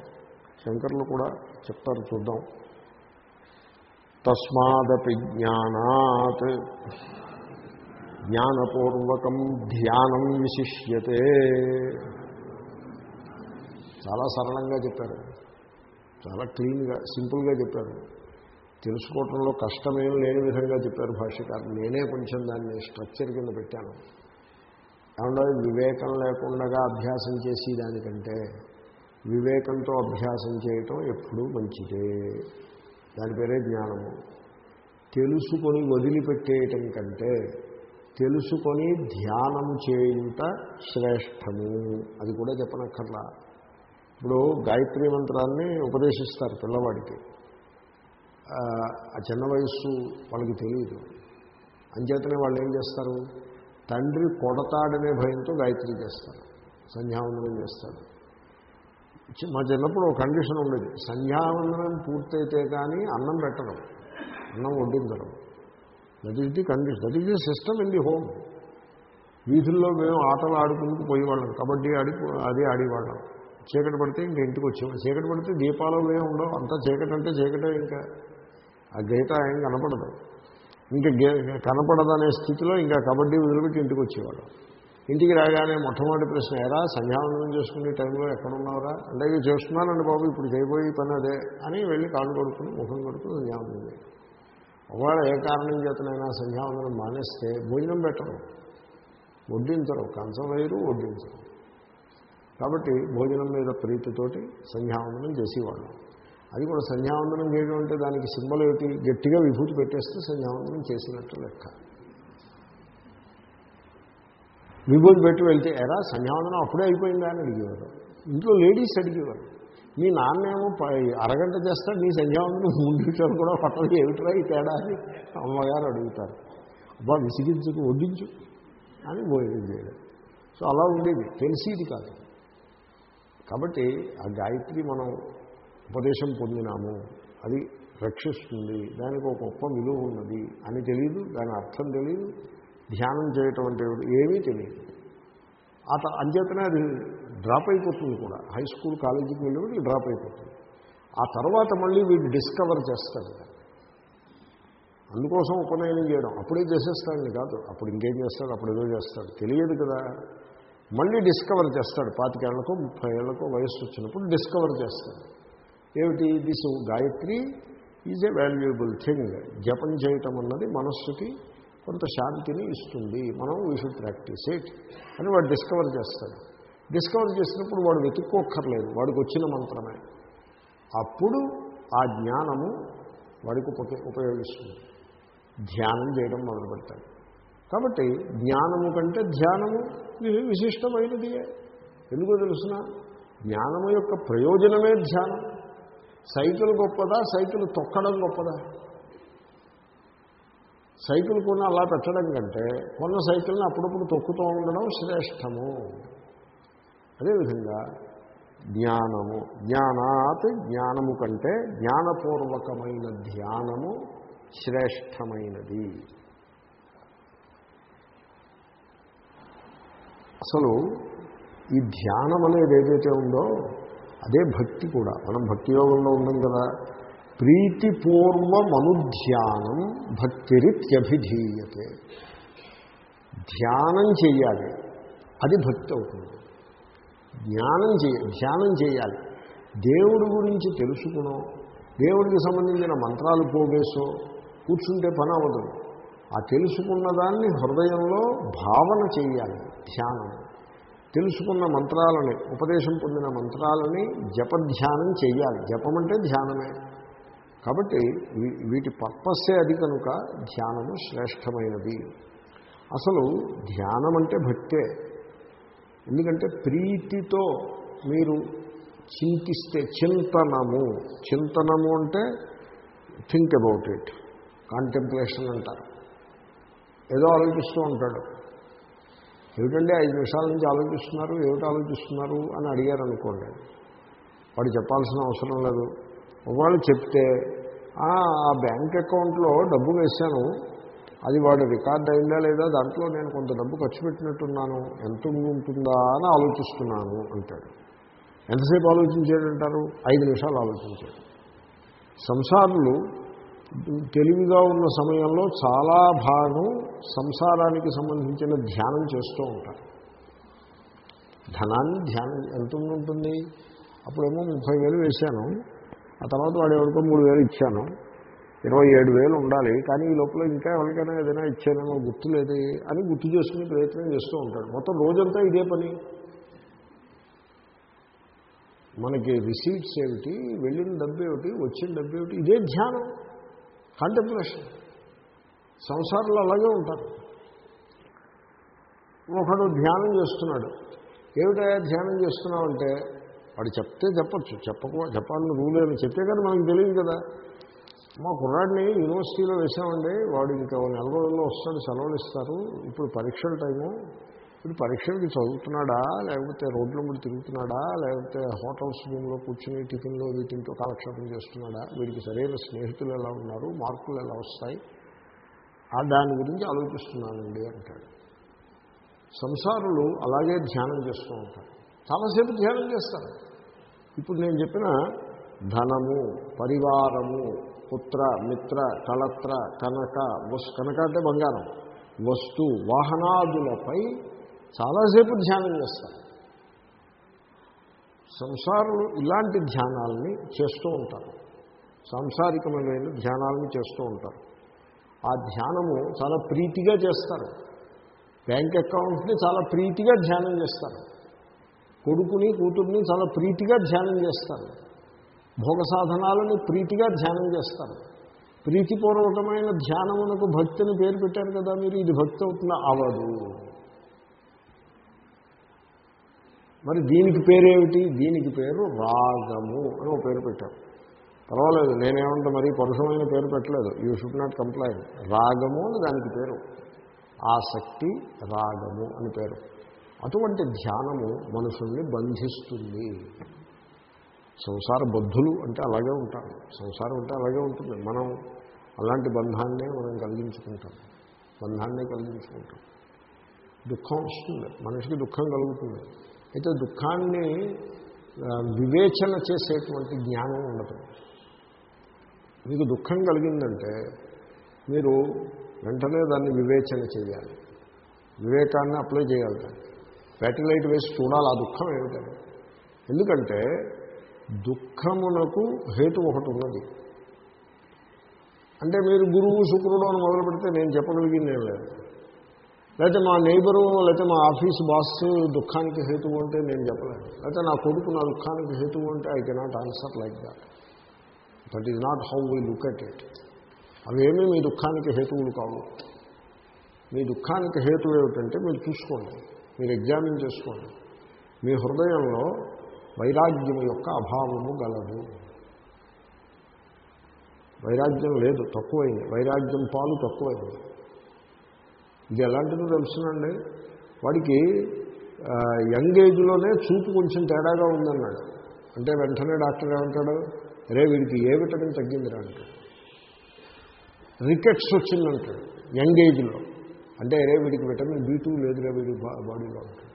A: శంకర్లు కూడా చెప్తారు చూద్దాం. తస్మాదపి జ్ఞానాత్. జ్ఞానపూర్వకం ధ్యానం విశిష్యతే. చాలా సరళంగా చెప్పారు. చాలా క్లీన్గా సింపుల్గా చెప్పారు. తెలుసుకోవటంలో కష్టమేం లేని విధంగా చెప్పారు భాష్యకారు నేనే కొంచెం దాన్ని స్ట్రక్చర్ కింద పెట్టాను. ఏమన్నా వివేకం లేకుండా అభ్యాసం చేసి దానికంటే వివేకంతో అభ్యాసం చేయటం ఎప్పుడూ మంచిదే. దాని పేరే జ్ఞానము. తెలుసుకొని వదిలిపెట్టేయటం కంటే తెలుసుకొని ధ్యానం చేయుట శ్రేష్టము. అది కూడా చెప్పనక్కర్లా. ఇప్పుడు గాయత్రి మంత్రాన్ని ఉపదేశిస్తారు పిల్లవాడికి. ఆ చిన్న వయస్సు వాళ్ళకి తెలియదు అంచేతనే వాళ్ళు ఏం చేస్తారు? తండ్రి కొడతాడనే భయంతో గాయత్రి చేస్తారు సంధ్యావందనం చేస్తారు మా చిన్నప్పుడు ఒక కండిషన్ ఉండేది సంధ్యావందనం పూర్తయితే కానీ అన్నం పెట్టడం అన్నం వడ్డించడం. That is the condition that is the system in the home వీధుల్లో మేము ఆటలు ఆడుకుంటూ పోయేవాళ్ళం కబడ్డీ ఆడి అది ఆడేవాళ్ళం. చీకటి పడితే ఇంకా ఇంటికి వచ్చేవాళ్ళం. చీకటి పడితే దీపాలు ఏమి ఉండవు అంతా చీకటి అంటే చీకటే ఇంకా. ఆ గీత ఏం కనపడదు. ఇంకా కనపడదనే స్థితిలో ఇంకా కబడ్డీ వదిలిపెట్టి ఇంటికి వచ్చేవాడు. ఇంటికి రాగానే మొట్టమొదటి ప్రశ్న ఎరా సంధ్యావందనం చేసుకునే టైంలో ఎక్కడున్నారా అంటే ఇవి చేస్తున్నానండి బాబు ఇప్పుడు చేయబోయే పని అదే. అని వెళ్ళి కాళ్ళు కొడుకుని ముఖం కొడుకుని సంధ్యావందనం చేయాలి ఒకవేళ ఏ కారణం చేతనైనా సంధ్యావందనం మానేస్తే భోజనం పెట్టరు వడ్డించరు కంచం వేయరు వడ్డించరు. కాబట్టి భోజనం మీద ప్రీతితోటి సంధ్యావందనం చేసేవాళ్ళం. అది కూడా సంధ్యావందనం చేయడం అంటే దానికి సింబల్ ఏమిటి? గట్టిగా విభూతి పెట్టేస్తే సంధ్యావందనం చేసినట్టు లెక్క. విభూతి పెట్టి వెళ్తే ఎరా సంధ్యావందనం అప్పుడే అయిపోయిందా? అని అడిగేవారు. ఇంట్లో లేడీస్ అడిగేవారు. మీ నాన్నేమో అరగంట చేస్తాడు నీ సంధ్యావందనం మూడు కూడా పట్టదు. ఏమిట్రా ఈ తేడా? అని అమ్మగారు అడుగుతారు. అబ్బా విసిగించుకు వడ్డించు. అని భోజనం చేయడం. సో అలా ఉండేది. తెలిసేది కాదు. కాబట్టి ఆ గాయత్రి మనం ఉపదేశం పొందినాము అది రక్షిస్తుంది దానికి ఒక గొప్ప విలువ ఉన్నది అని తెలియదు దాని అర్థం తెలియదు ధ్యానం చేయటం అంటే ఏమీ తెలియదు అత అంచేతనే అది డ్రాప్ అయిపోతుంది కూడా. హై స్కూల్ కాలేజీకి వెళ్ళి డ్రాప్ అయిపోతుంది. ఆ తర్వాత మళ్ళీ వీడు డిస్కవర్ చేస్తాడు. అందుకోసం ఉపనయనం చేయడం. అప్పుడే చేసేస్తాడని కాదు. అప్పుడు ఇంకేం చేస్తాడు? అప్పుడు ఏదో చేస్తాడు. తెలియదు కదా. మళ్ళీ డిస్కవర్ చేస్తాడు. పాతికేళ్ళకో ముప్పై ఏళ్ళకో వయస్సు వచ్చినప్పుడు డిస్కవర్ చేస్తాడు. ఏమిటి? This Gayatri is a valuable thing జపం చేయటం అన్నది మనస్సుకి కొంత శాంతిని ఇస్తుంది. మనం వీ షుడ్ ప్రాక్టీస్ ఇట్ అని వాడు డిస్కవర్ చేస్తాడు. డిస్కవర్ చేసినప్పుడు వాడు వెతుక్కోక్కర్లేదు. వాడికి వచ్చిన మంత్రమే. అప్పుడు ఆ జ్ఞానము వాడికి ఉపయోగిస్తుంది. ధ్యానం చేయడం మొదలు పెడతాడు కాబట్టి జ్ఞానము కంటే ధ్యానము విశిష్టమైనది. ఎందుకో తెలుసిన? జ్ఞానము యొక్క ప్రయోజనమే ధ్యానం. సైకిల్ గొప్పదా? సైకిల్ తొక్కడం గొప్పదా? సైకిల్ కొన్న అలా పెట్టడం కంటే కొన్న సైకిల్ని అప్పుడప్పుడు తొక్కుతూ ఉండడం శ్రేష్టము. అదేవిధంగా జ్ఞానము. జ్ఞానాత్ జ్ఞానము కంటే జ్ఞానపూర్వకమైన ధ్యానము శ్రేష్టమైనది. అసలు ఈ ధ్యానం అనేది ఏదైతే ఉందో అదే భక్తి కూడా. మనం భక్తి యోగంలో ఉన్నాం కదా. ప్రీతిపూర్వమనుధ్యానం భక్తిరిత్యభిధీయతే. ధ్యానం చేయాలి అది భక్తి అవుతుంది. జ్ఞానం చేయ ధ్యానం చేయాలి దేవుడి గురించి తెలుసుకునో దేవుడికి సంబంధించిన మంత్రాలు పోగేసో కూర్చుంటే పని అవ్వదు. ఆ తెలుసుకున్న దాన్ని హృదయంలో భావన చేయాలి ధ్యానం. తెలుసుకున్న మంత్రాలని ఉపదేశం పొందిన మంత్రాలని జపధ్యానం చేయాలి జపం అంటే ధ్యానమే. కాబట్టి వీటి పర్పస్సే అది కనుక ధ్యానము శ్రేష్టమైనది. అసలు ధ్యానం అంటే భక్తే. ఎందుకంటే ప్రీతితో మీరు చింతిస్తే చింతనము. చింతనము అంటే థింక్ అబౌట్ ఇట్ కాంటెంప్లేషన్ అంటారు. ఏదో ఆలోచిస్తూ ఉంటాడు. ఏమిటండి ఐదు నిమిషాల నుంచి ఆలోచిస్తున్నారు? ఏమిటి ఆలోచిస్తున్నారు? అని అడిగారు అనుకోండి వాడు చెప్పాల్సిన అవసరం లేదు. ఒకవేళ చెప్తే "ఆ, ఆ బ్యాంక్ అకౌంట్లో డబ్బు వేశాను. అది వాడు రికార్డ్ అయిందా లేదా? దాంట్లో నేను కొంత డబ్బు ఖర్చు పెట్టినట్టున్నాను. ఎంత ఉంటుందా? అని ఆలోచిస్తున్నాను అంటాడు. ఎంతసేపు ఆలోచించాడంటారు? ఐదు నిమిషాలు ఆలోచించాడు. సంసారులు తెలివిగా ఉన్న సమయంలో చాలా భాగం సంసారానికి సంబంధించిన ధ్యానం చేస్తూ ఉంటారు. ధనాన్ని ధ్యానం ఎంత ఉంటుంది? అప్పుడేమో ముప్పై వేలు వేశాను. ఆ తర్వాత వాడు ఎవరికో మూడు వేలు ఇచ్చాను. ఇరవై ఏడు వేలు ఉండాలి. కానీ ఈ లోపల ఇంకా ఎవరికైనా ఏదైనా ఇచ్చానేమో గుర్తు లేదు అని గుర్తు చేసుకునే ప్రయత్నం చేస్తూ ఉంటాడు. మొత్తం రోజంతా ఇదే పని. మనకి రిసీట్స్ ఏమిటి? వెళ్ళిన డబ్బు ఏమిటి? వచ్చిన డబ్బు ఏమిటి? ఇదే ధ్యానం. కాంటెంప్లేషన్ సంసారంలో అలాగే ఉంటారు. ఒకడు ధ్యానం చేస్తున్నాడు. ఏమిటయా ధ్యానం చేస్తున్నావంటే వాడు చెప్తే చెప్పచ్చు. చెప్పక చెప్పాలని రూల్ చెప్తే కానీ మనకు తెలియదు కదా. మా కుర్రాడిని యూనివర్సిటీలో వేసామండి. వాడు ఇంకా నెల రోజుల్లో వస్తాడు సెలవులు ఇస్తారు. ఇప్పుడు పరీక్షల టైము. ఇప్పుడు పరీక్షలకి చదువుతున్నాడా? లేకపోతే రోడ్ల మీద తిరుగుతున్నాడా? లేకపోతే హోటల్స్ రూమ్లో కూర్చుని టిఫిన్లో వీటింతో కాలక్షేపం చేస్తున్నాడా? వీడికి సరైన స్నేహితులు ఎలా ఉన్నారు? మార్కులు ఎలా వస్తాయి? ఆ దాని గురించి ఆలోచిస్తున్నానండి అంటాడు. సంసారులు అలాగే ధ్యానం చేస్తూ ఉంటారు. చాలాసేపు ధ్యానం చేస్తారు. ఇప్పుడు నేను చెప్పిన ధనము పరివారము పుత్ర మిత్ర కళత్ర కనక వస్ కనక అంటే బంగారం. వస్తు వాహనాదులపై చాలాసేపు ధ్యానం చేస్తారు. సంసారులు ఇలాంటి ధ్యానాలని చేస్తూ ఉంటారు. సాంసారికమైన ధ్యానాలను చేస్తూ ఉంటారు. ఆ ధ్యానము చాలా ప్రీతిగా చేస్తారు. బ్యాంక్ అకౌంట్ని చాలా ప్రీతిగా ధ్యానం చేస్తారు. కొడుకుని కూతుర్ని చాలా ప్రీతిగా ధ్యానం చేస్తారు. భోగ సాధనాలను ప్రీతిగా ధ్యానం చేస్తారు. ప్రీతిపూర్వకమైన ధ్యానమునకు భక్తిని పేరు పెట్టారు కదా మీరు ఇది భక్తి అవుతున్న అవదు. మరి దీనికి పేరేమిటి? దీనికి పేరు రాగము అని ఒక పేరు పెట్టాం పర్వాలేదు నేనేమంటే మరీ పరుషమైన పేరు పెట్టలేదు. యూ షుడ్ నాట్ కంప్లైంట్ రాగము అని దానికి పేరు. ఆసక్తి రాగము అని పేరు. అటువంటి ధ్యానము మనుషుల్ని బంధిస్తుంది. సంసార బద్ధులు అంటే అలాగే ఉంటారు. సంసారం అంటే అలాగే ఉంటుంది. మనం అలాంటి బంధాన్నే మనం కలిగించుకుంటాం. బంధాన్నే కలిగించుకుంటాం. దుఃఖం వస్తుంది. మనిషికి దుఃఖం కలుగుతుంది. అయితే దుఃఖాన్ని వివేచన చేసేటువంటి జ్ఞానం ఉండదు. మీకు దుఃఖం కలిగిందంటే మీరు వెంటనే దాన్ని వివేచన చేయాలి. వివేకాన్ని అప్లై చేయాలి దాన్ని. వేసి చూడాలి ఆ దుఃఖం ఏమిటని. ఎందుకంటే దుఃఖమునకు హేతు ఒకటి ఉన్నది. అంటే మీరు గురువు శుక్రుడు అని మొదలు పెడితే నేను చెప్పగలిగింది ఏం లేదు. లేకపోతే మా నైబరు లేకపోతే మా ఆఫీస్ బాస్ దుఃఖానికి హేతువు అంటే నేను చెప్పలేను. లేకపోతే నా కొడుకు నా దుఃఖానికి హేతువు అంటే I cannot answer like that that is not how we look at it అవేమీ మీ దుఃఖానికి హేతువులు కావు. మీ దుఃఖానికి హేతు ఏమిటంటే మీరు చూసుకోండి మీరు ఎగ్జామిన్ చేసుకోండి. మీ హృదయంలో వైరాగ్యం యొక్క అభావము గలదు. వైరాగ్యం లేదు తక్కువైంది. వైరాగ్యం పాలు తక్కువైంది. ఇది ఎలాంటిదో తెలుసునండి. వాడికి యంగ్ ఏజ్లోనే చూపు కొంచెం తేడాగా ఉందన్నాడు. అంటే వెంటనే డాక్టర్ ఏమంటాడు? రే వీడికి ఏ విటమిన్ తగ్గిందిరా? అంటాడు. రికెట్స్ వచ్చిందంటాడు యంగ్ ఏజ్లో. అంటే రే వీడికి విటమిన్ బి టూ లేదురా వీడి బా- బాడీలో. అంటాడు.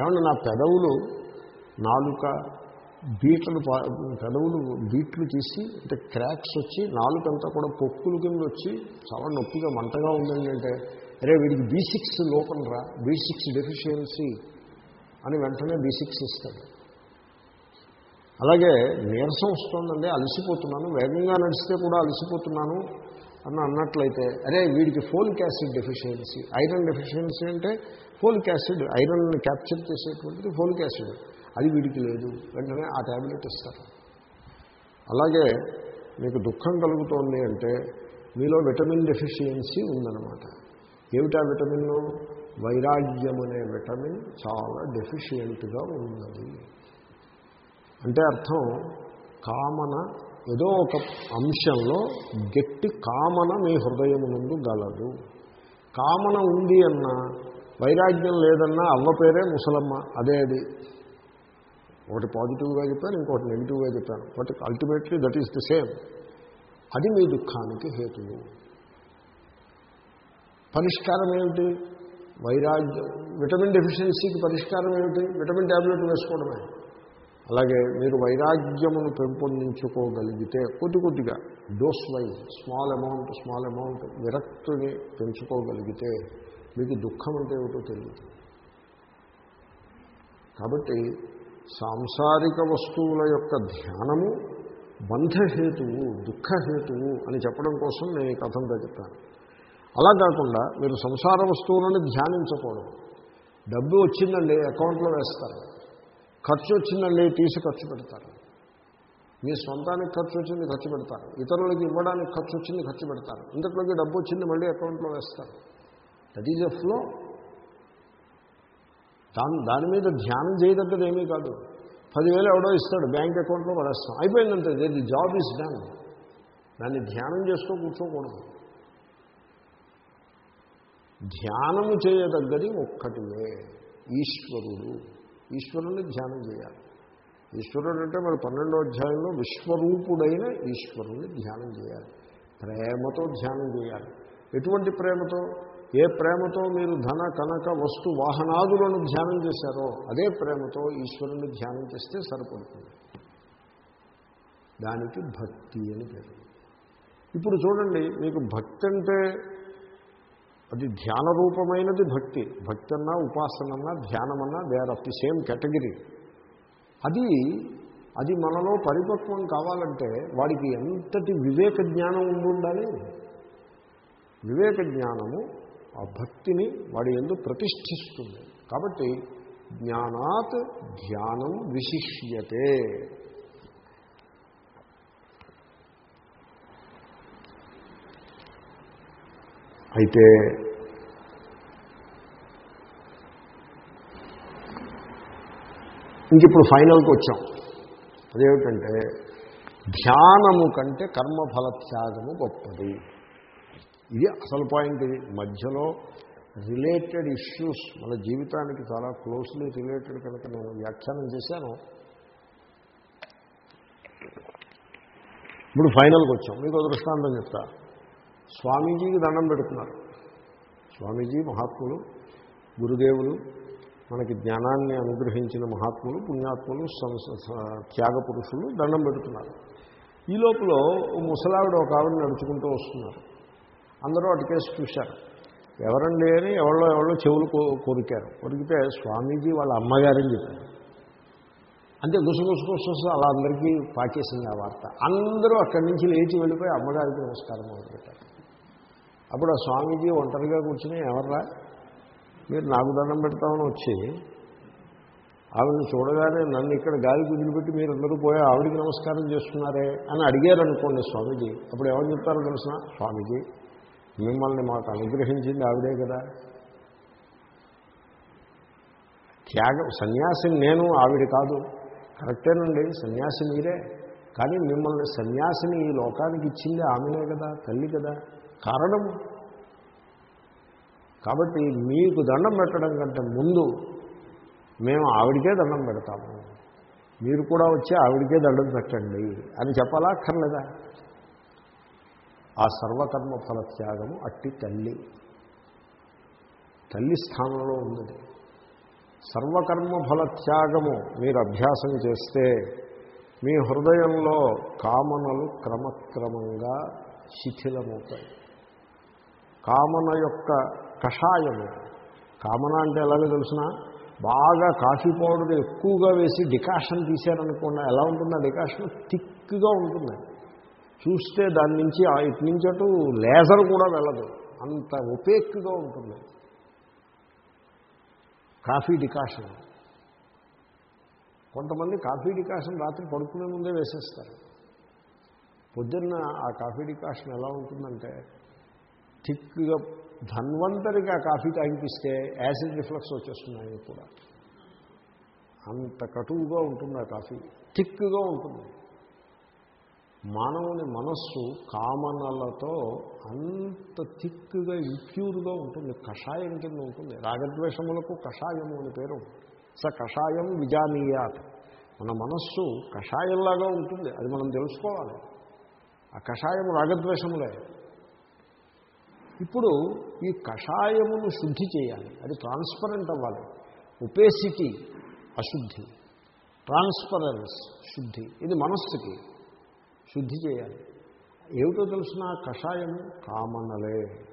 A: ఏమన్నా నా పెదవులు నాలుక బీట్లు పా- పెదవులు బీట్లు తీసి అంటే క్రాక్స్ వచ్చి నాలుగంతా కూడా పొక్కులు కింద వచ్చి చాలా నొప్పిగా మంటగా ఉందండి అంటే అరే వీడికి బీ సిక్స్ లోపం రా బీ సిక్స్ డెఫిషియన్సీ అని వెంటనే బీ సిక్స్ ఇస్తాడు. అలాగే నీరసం వస్తుందండి అలసిపోతున్నాను వేగంగా నడిస్తే కూడా అలసిపోతున్నాను అని అన్నట్లయితే అరే వీడికి folic acid deficiency iron deficiency అంటే ఫోలిక్ యాసిడ్ ఐరన్ క్యాప్చర్ చేసేటువంటిది ఫోలిక్ యాసిడ్. అది వీడికి లేదు. వెంటనే ఆ ట్యాబ్లెట్ ఇస్తారు. అలాగే మీకు దుఃఖం కలుగుతోంది అంటే మీలో విటమిన్ డెఫిషియన్సీ ఉందన్నమాట. ఏమిటా విటమిన్ వైరాగ్యం అనే విటమిన్ చాలా డెఫిషియంట్గా ఉన్నది. అంటే అర్థం కామన ఏదో ఒక అంశంలో గట్టి కామన మీ హృదయం నుండి గలదు. కామన ఉంది అన్నా వైరాగ్యం లేదన్నా అవ్వ పేరే ముసలమ్మ. అదే అది. ఒకటి పాజిటివ్గా చెప్పాను ఇంకోటి నెగిటివ్గా చెప్పాను. But ultimately that is the same. అది మీ దుఃఖానికి హేతువు. పరిష్కారం ఏమిటి? వైరాగ్యం విటమిన్ డెఫిషియన్సీకి పరిష్కారం ఏమిటి? విటమిన్ ట్యాబ్లెట్ వేసుకోవడమే. అలాగే మీరు వైరాగ్యమును పెంపొందించుకోగలిగితే కొద్ది కొద్దిగా dose wise small amount small amount విరక్తిని పెంచుకోగలిగితే మీకు దుఃఖం అంటే ఏమిటో తెలియదు కాబట్టి సాంసారిక వస్తువుల యొక్క ధ్యానము బంధహేతువు దుఃఖహేతువు అని చెప్పడం కోసం నేను ఈ కథంతో చెప్పాను. అలా కాకుండా మీరు సంసార వస్తువులను ధ్యానించకూడదు. డబ్బు వచ్చిందండి అకౌంట్లో వేస్తారు. ఖర్చు వచ్చిందండి తీసి ఖర్చు పెడతారు. మీ సొంతానికి ఖర్చు వచ్చింది ఖర్చు పెడతారు. ఇతరులకి ఇవ్వడానికి ఖర్చు వచ్చింది ఖర్చు పెడతారు. ఇంతట్లోకి డబ్బు వచ్చింది మళ్ళీ అకౌంట్లో వేస్తారు. దట్ ఈజ్ ఎ ఫ్లో దాని దాని మీద ధ్యానం చేయదగ్గది ఏమీ కాదు. పదివేలు ఎవడో ఇస్తాడు బ్యాంక్ అకౌంట్లో పడేస్తాం. అయిపోయిందంటే ది జాబ్ ఈజ్ డన్ దాన్ని ధ్యానం చేస్తూ కూర్చోకూడదు. ధ్యానము చేయదగ్గది ఒక్కటివే ఈశ్వరుడు. ఈశ్వరుని ధ్యానం చేయాలి. ఈశ్వరుడు అంటే మరి పన్నెండో అధ్యాయంలో విశ్వరూపుడైన ఈశ్వరుని ధ్యానం చేయాలి. ప్రేమతో ధ్యానం చేయాలి. ఎటువంటి ప్రేమతో? ఏ ప్రేమతో మీరు ధన కనక వస్తు వాహనాదులను ధ్యానం చేశారో అదే ప్రేమతో ఈశ్వరుని ధ్యానం చేస్తే సరిపడుతుంది. దానికి భక్తి అని పేరు. ఇప్పుడు చూడండి మీకు భక్తి అంటే అది ధ్యాన రూపమైనది భక్తి. భక్తి అన్నా ఉపాసనన్నా ధ్యానమన్నా they are of the same category అది అది మనలో పరిపక్వం కావాలంటే వాడికి ఎంతటి వివేక జ్ఞానం ఉండి ఉండాలి? వివేక జ్ఞానము ఆ భక్తిని వాడి ఎందు ప్రతిష్ఠిస్తుంది. కాబట్టి జ్ఞానాత్ ధ్యానం విశిష్యతే. అయితే ఇంక ఇప్పుడు ఫైనల్కి వచ్చాం. అదేమిటంటే ధ్యానము కంటే కర్మఫల త్యాగము గొప్పది. ఇది అసలు పాయింట్ ఇది. మధ్యలో రిలేటెడ్ ఇష్యూస్ మన జీవితానికి చాలా క్లోజ్లీ రిలేటెడ్ కనుక నేను వ్యాఖ్యానం చేశాను. ఇప్పుడు ఫైనల్కి వచ్చాం. మీకు దృష్టాంతం చెప్తా. స్వామీజీకి దండం పెడుతున్నారు. స్వామీజీ మహాత్ములు గురుదేవులు మనకి జ్ఞానాన్ని అనుగ్రహించిన మహాత్ములు పుణ్యాత్ములు త్యాగ పురుషులు దండం పెడుతున్నారు. ఈ లోపల ముసలావిడ ఒక ఆవిడ నడుచుకుంటూ వస్తున్నారు. అందరూ అటుకేసి చూశారు. ఎవరండి అని ఎవరో ఎవరో చెవులు కొరికారు. కొరికితే స్వామీజీ వాళ్ళ అమ్మగారని చెప్పారు. అంటే గుసగుసగుస అలా అందరికీ పాకేసింది ఆ వార్త. అందరూ అక్కడి నుంచి లేచి వెళ్ళిపోయి అమ్మగారికి నమస్కారం మొదలుపెట్టారు అప్పుడు ఆ స్వామీజీ ఒంటరిగా కూర్చుని ఎవర్రా? మీరు నాకు దండం పెడతామని వచ్చి ఆవిడని చూడగానే నన్ను ఇక్కడ గాలి కుదిలిపెట్టి మీరు అందరూ పోయి ఆవిడికి నమస్కారం చేస్తున్నారే అని అడిగారనుకోండి స్వామీజీ. అప్పుడు ఏమని చెప్తారో తెలిసిన స్వామీజీ మిమ్మల్ని మాకు అనుగ్రహించింది ఆవిడే కదా. త్యాగం సన్యాసిని నేను ఆవిడ కాదు. కరెక్టేనండి సన్యాసి మీరే. కానీ మిమ్మల్ని సన్యాసిని ఈ లోకానికి ఇచ్చింది ఆమెనే కదా తల్లి కదా. కారణం? కాబట్టి మీకు దండం పెట్టడం కంటే ముందు మేము ఆవిడికే దండం పెడతాము. మీరు కూడా వచ్చి ఆవిడికే దండం పెట్టండి అని చెప్పాలా? అక్కర్లేదా? ఆ సర్వకర్మ ఫల త్యాగము అట్టి తల్లి. తల్లి స్థానంలో ఉన్నది. సర్వకర్మ ఫల త్యాగము మీరు అభ్యాసం చేస్తే మీ హృదయంలో కామనలు క్రమక్రమంగా శిథిలమవుతాయి. కామన యొక్క కషాయము. కామన అంటే ఎలాగో తెలిసిన? బాగా కాఫీ పౌడర్ ఎక్కువగా వేసి డికాషన్ తీశారనుకోండి ఎలా ఉంటుంది ఆ డికాషన్? థిక్గా ఉంటుంది. చూస్తే దాని నుంచి ఇటు నుంచి అటు లేజర్ కూడా వెళ్ళదు. అంత ఉపేక్తిగా ఉంటుంది. Coffee decoction. కొంతమంది కాఫీ డికాషన్ రాత్రి పడుకునే ముందే వేసేస్తారు. పొద్దున్న ఆ కాఫీ డికాషన్ ఎలా ఉంటుందంటే థిక్గా ధన్వంతరిగా కాఫీ తాగిపిస్తే యాసిడ్ రిఫ్లెక్స్ వచ్చేస్తుంది ఆయన కూడా. అంత కటువుగా ఉంటుంది ఆ కాఫీ. థిక్గా ఉంటుంది. మానవుని మనస్సు కామనలతో అంత థిక్గా ఇంప్యూర్గా ఉంటుంది. కషాయం కింద ఉంటుంది. రాగద్వేషములకు కషాయము అని పేరు స కషాయం విజానీయాత్. మన మనస్సు కషాయంలాగా ఉంటుంది. అది మనం తెలుసుకోవాలి. ఆ కషాయం రాగద్వేషములే. ఇప్పుడు ఈ కషాయమును శుద్ధి చేయాలి. అది ట్రాన్స్పరెంట్ అవ్వాలి. ఒపేసిటీ అశుద్ధి. ట్రాన్స్పరెన్స్ శుద్ధి. ఇది మనస్సుకి. శుద్ధి చేయాలి. ఏమిటో తెలిసిన? కషాయము కామనలే.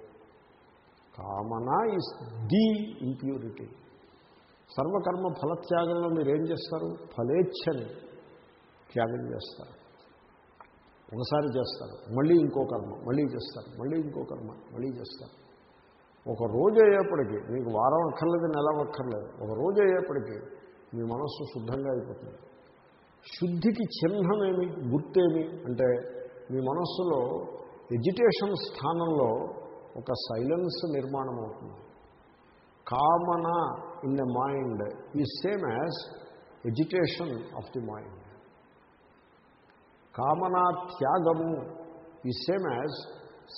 A: కామన ఇస్ ది ఇంప్యూరిటీ సర్వకర్మ ఫలత్యాగంలో మీరు ఏం చేస్తారు? ఫలేచ్ఛని త్యాగం చేస్తారు. ఒకసారి చేస్తారు మళ్ళీ ఇంకో కర్మ మళ్ళీ చేస్తారు మళ్ళీ ఇంకో కర్మ మళ్ళీ చేస్తారు. ఒక రోజు అయ్యేప్పటికీ మీకు వారం అక్కర్లేదు నెల అక్కర్లేదు ఒక రోజు అయ్యేప్పటికీ మీ మనస్సు శుద్ధంగా అయిపోతుంది. శుద్ధికి చిహ్నమేమి గుర్తేమి అంటే మీ మనస్సులో ఎడ్యుటేషన్ స్థానంలో ఒక సైలెన్స్ నిర్మాణం అవుతుంది కామన in the mind is same as education of the mind. కామనా త్యాగము is same as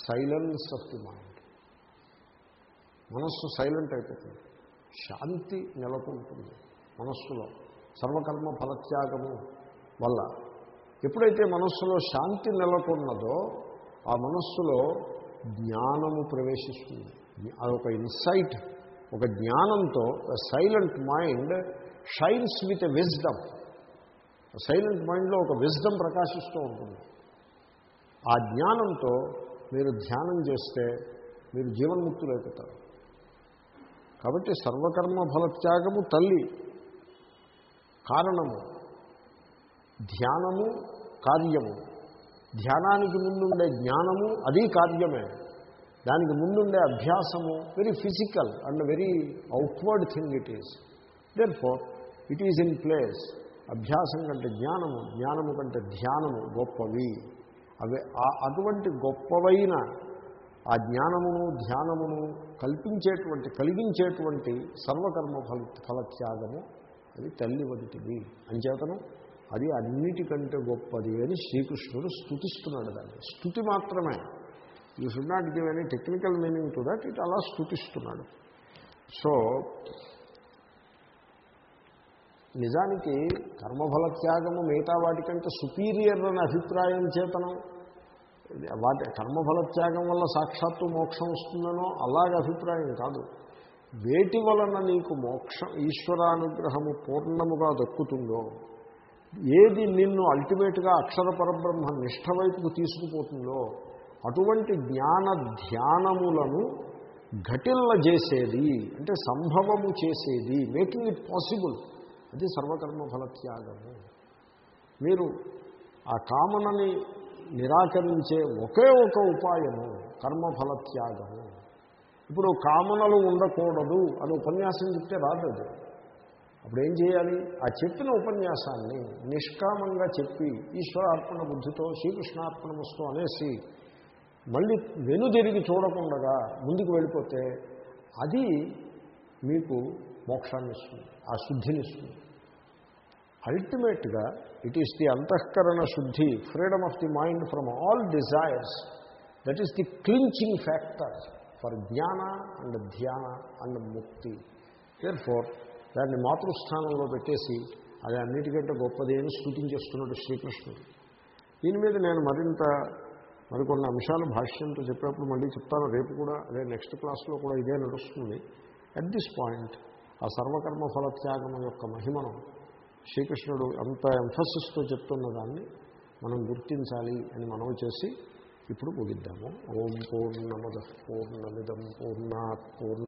A: silence of the mind. మనస్సు సైలెంట్ అయిపోతుంది. శాంతి నెలకొంటుంది మనస్సులో. సర్వకర్మ ఫలత్యాగము వల్ల ఎప్పుడైతే మనస్సులో శాంతి నెలకొన్నదో ఆ మనస్సులో జ్ఞానము ప్రవేశిస్తుంది. అదొక ఇన్సైట్ ఒక జ్ఞానంతో silent mind shines with a wisdom silent మైండ్లో ఒక విజ్డమ్ ప్రకాశిస్తూ ఉంటుంది. ఆ జ్ఞానంతో మీరు ధ్యానం చేస్తే మీరు జీవన్ముక్తులైపోతారు కాబట్టి సర్వకర్మ ఫలత్యాగము తల్లి కారణము. ధ్యానము కార్యము. ధ్యానానికి ముందుండే జ్ఞానము అది కార్యమే. దానికి ముందుండే అభ్యాసము very physical and very outward thing it is therefore it is in place అభ్యాసం కంటే జ్ఞానము జ్ఞానము కంటే ధ్యానము గొప్పవి. అవి అటువంటి గొప్పవైన ఆ జ్ఞానమును ధ్యానమును కల్పించేటువంటి కలిగించేటువంటి సర్వకర్మ ఫల ఫలత్యాగము అది తల్లి వంటిది అంచేతను అది అన్నిటికంటే గొప్పది అని శ్రీకృష్ణుడు స్థుతిస్తున్నాడు దాన్ని. స్థుతి మాత్రమే. You should not give any technical meaning to that it అలా స్థుతిస్తున్నాడు సో నిజానికి కర్మఫల త్యాగము మిగతా వాటికంటే సుపీరియర్ అని అభిప్రాయం చేతనం. వాటి కర్మఫల త్యాగం వల్ల సాక్షాత్తు మోక్షం వస్తుందనో అలాగే అభిప్రాయం కాదు. వేటి వలన నీకు మోక్షం ఈశ్వరానుగ్రహము పూర్ణముగా దక్కుతుందో ఏది నిన్ను అల్టిమేట్గా అక్షర పరబ్రహ్మ నిష్ట వైపుకు తీసుకుపోతుందో అటువంటి జ్ఞాన ధ్యానములను ఘటిల్ల చేసేది అంటే సంభవము చేసేది మేకింగ్ ఇట్ పాసిబుల్ అది సర్వకర్మ ఫలత్యాగము. మీరు ఆ కామనని నిరాకరించే ఒకే ఒక ఉపాయము కర్మఫలత్యాగము ఇప్పుడు కామనలు ఉండకూడదు అని ఉపన్యాసం చెప్తే రాదు అది. అప్పుడు ఏం చేయాలి? ఆ చెప్పిన ఉపన్యాసాన్ని నిష్కామంగా చెప్పి ఈశ్వరార్పణ బుద్ధితో శ్రీకృష్ణార్పణ వస్తూ అనేసి మళ్ళీ వెనుదిరిగి చూడకుండా ముందుకు వెళ్ళిపోతే అది మీకు మోక్షాన్ని ఇస్తుంది ఆ శుద్ధిని ఇస్తుంది. అల్టిమేట్గా ఇట్ ఈస్ ది అంతఃకరణ శుద్ధి freedom of the mind from all desires that is the clinching factor for jnana and dhyana and mukti therefore దాన్ని మాతృస్థానంలో పెట్టేసి అది అన్నిటికంటే గొప్పది అని స్థుతించేస్తున్నాడు శ్రీకృష్ణుడు. దీని మీద నేను మరింత మరికొన్ని అంశాలు భాష్యంతో చెప్పేప్పుడు మళ్ళీ చెప్తాను. రేపు కూడా అదే నెక్స్ట్ క్లాస్లో కూడా ఇదే నడుస్తుంది. అట్ దిస్ పాయింట్ ఆ సర్వకర్మ ఫలత్యాగం యొక్క మహిమను శ్రీకృష్ణుడు అంత ఎంఫసిస్తో చెప్తున్న దాన్ని మనం గుర్తించాలి అని మనం చేసి ఇప్పుడు ముగిద్దాము. ఓం పూర్ణమద పూర్ణమిదం పూర్ణాత్ పూర్ణ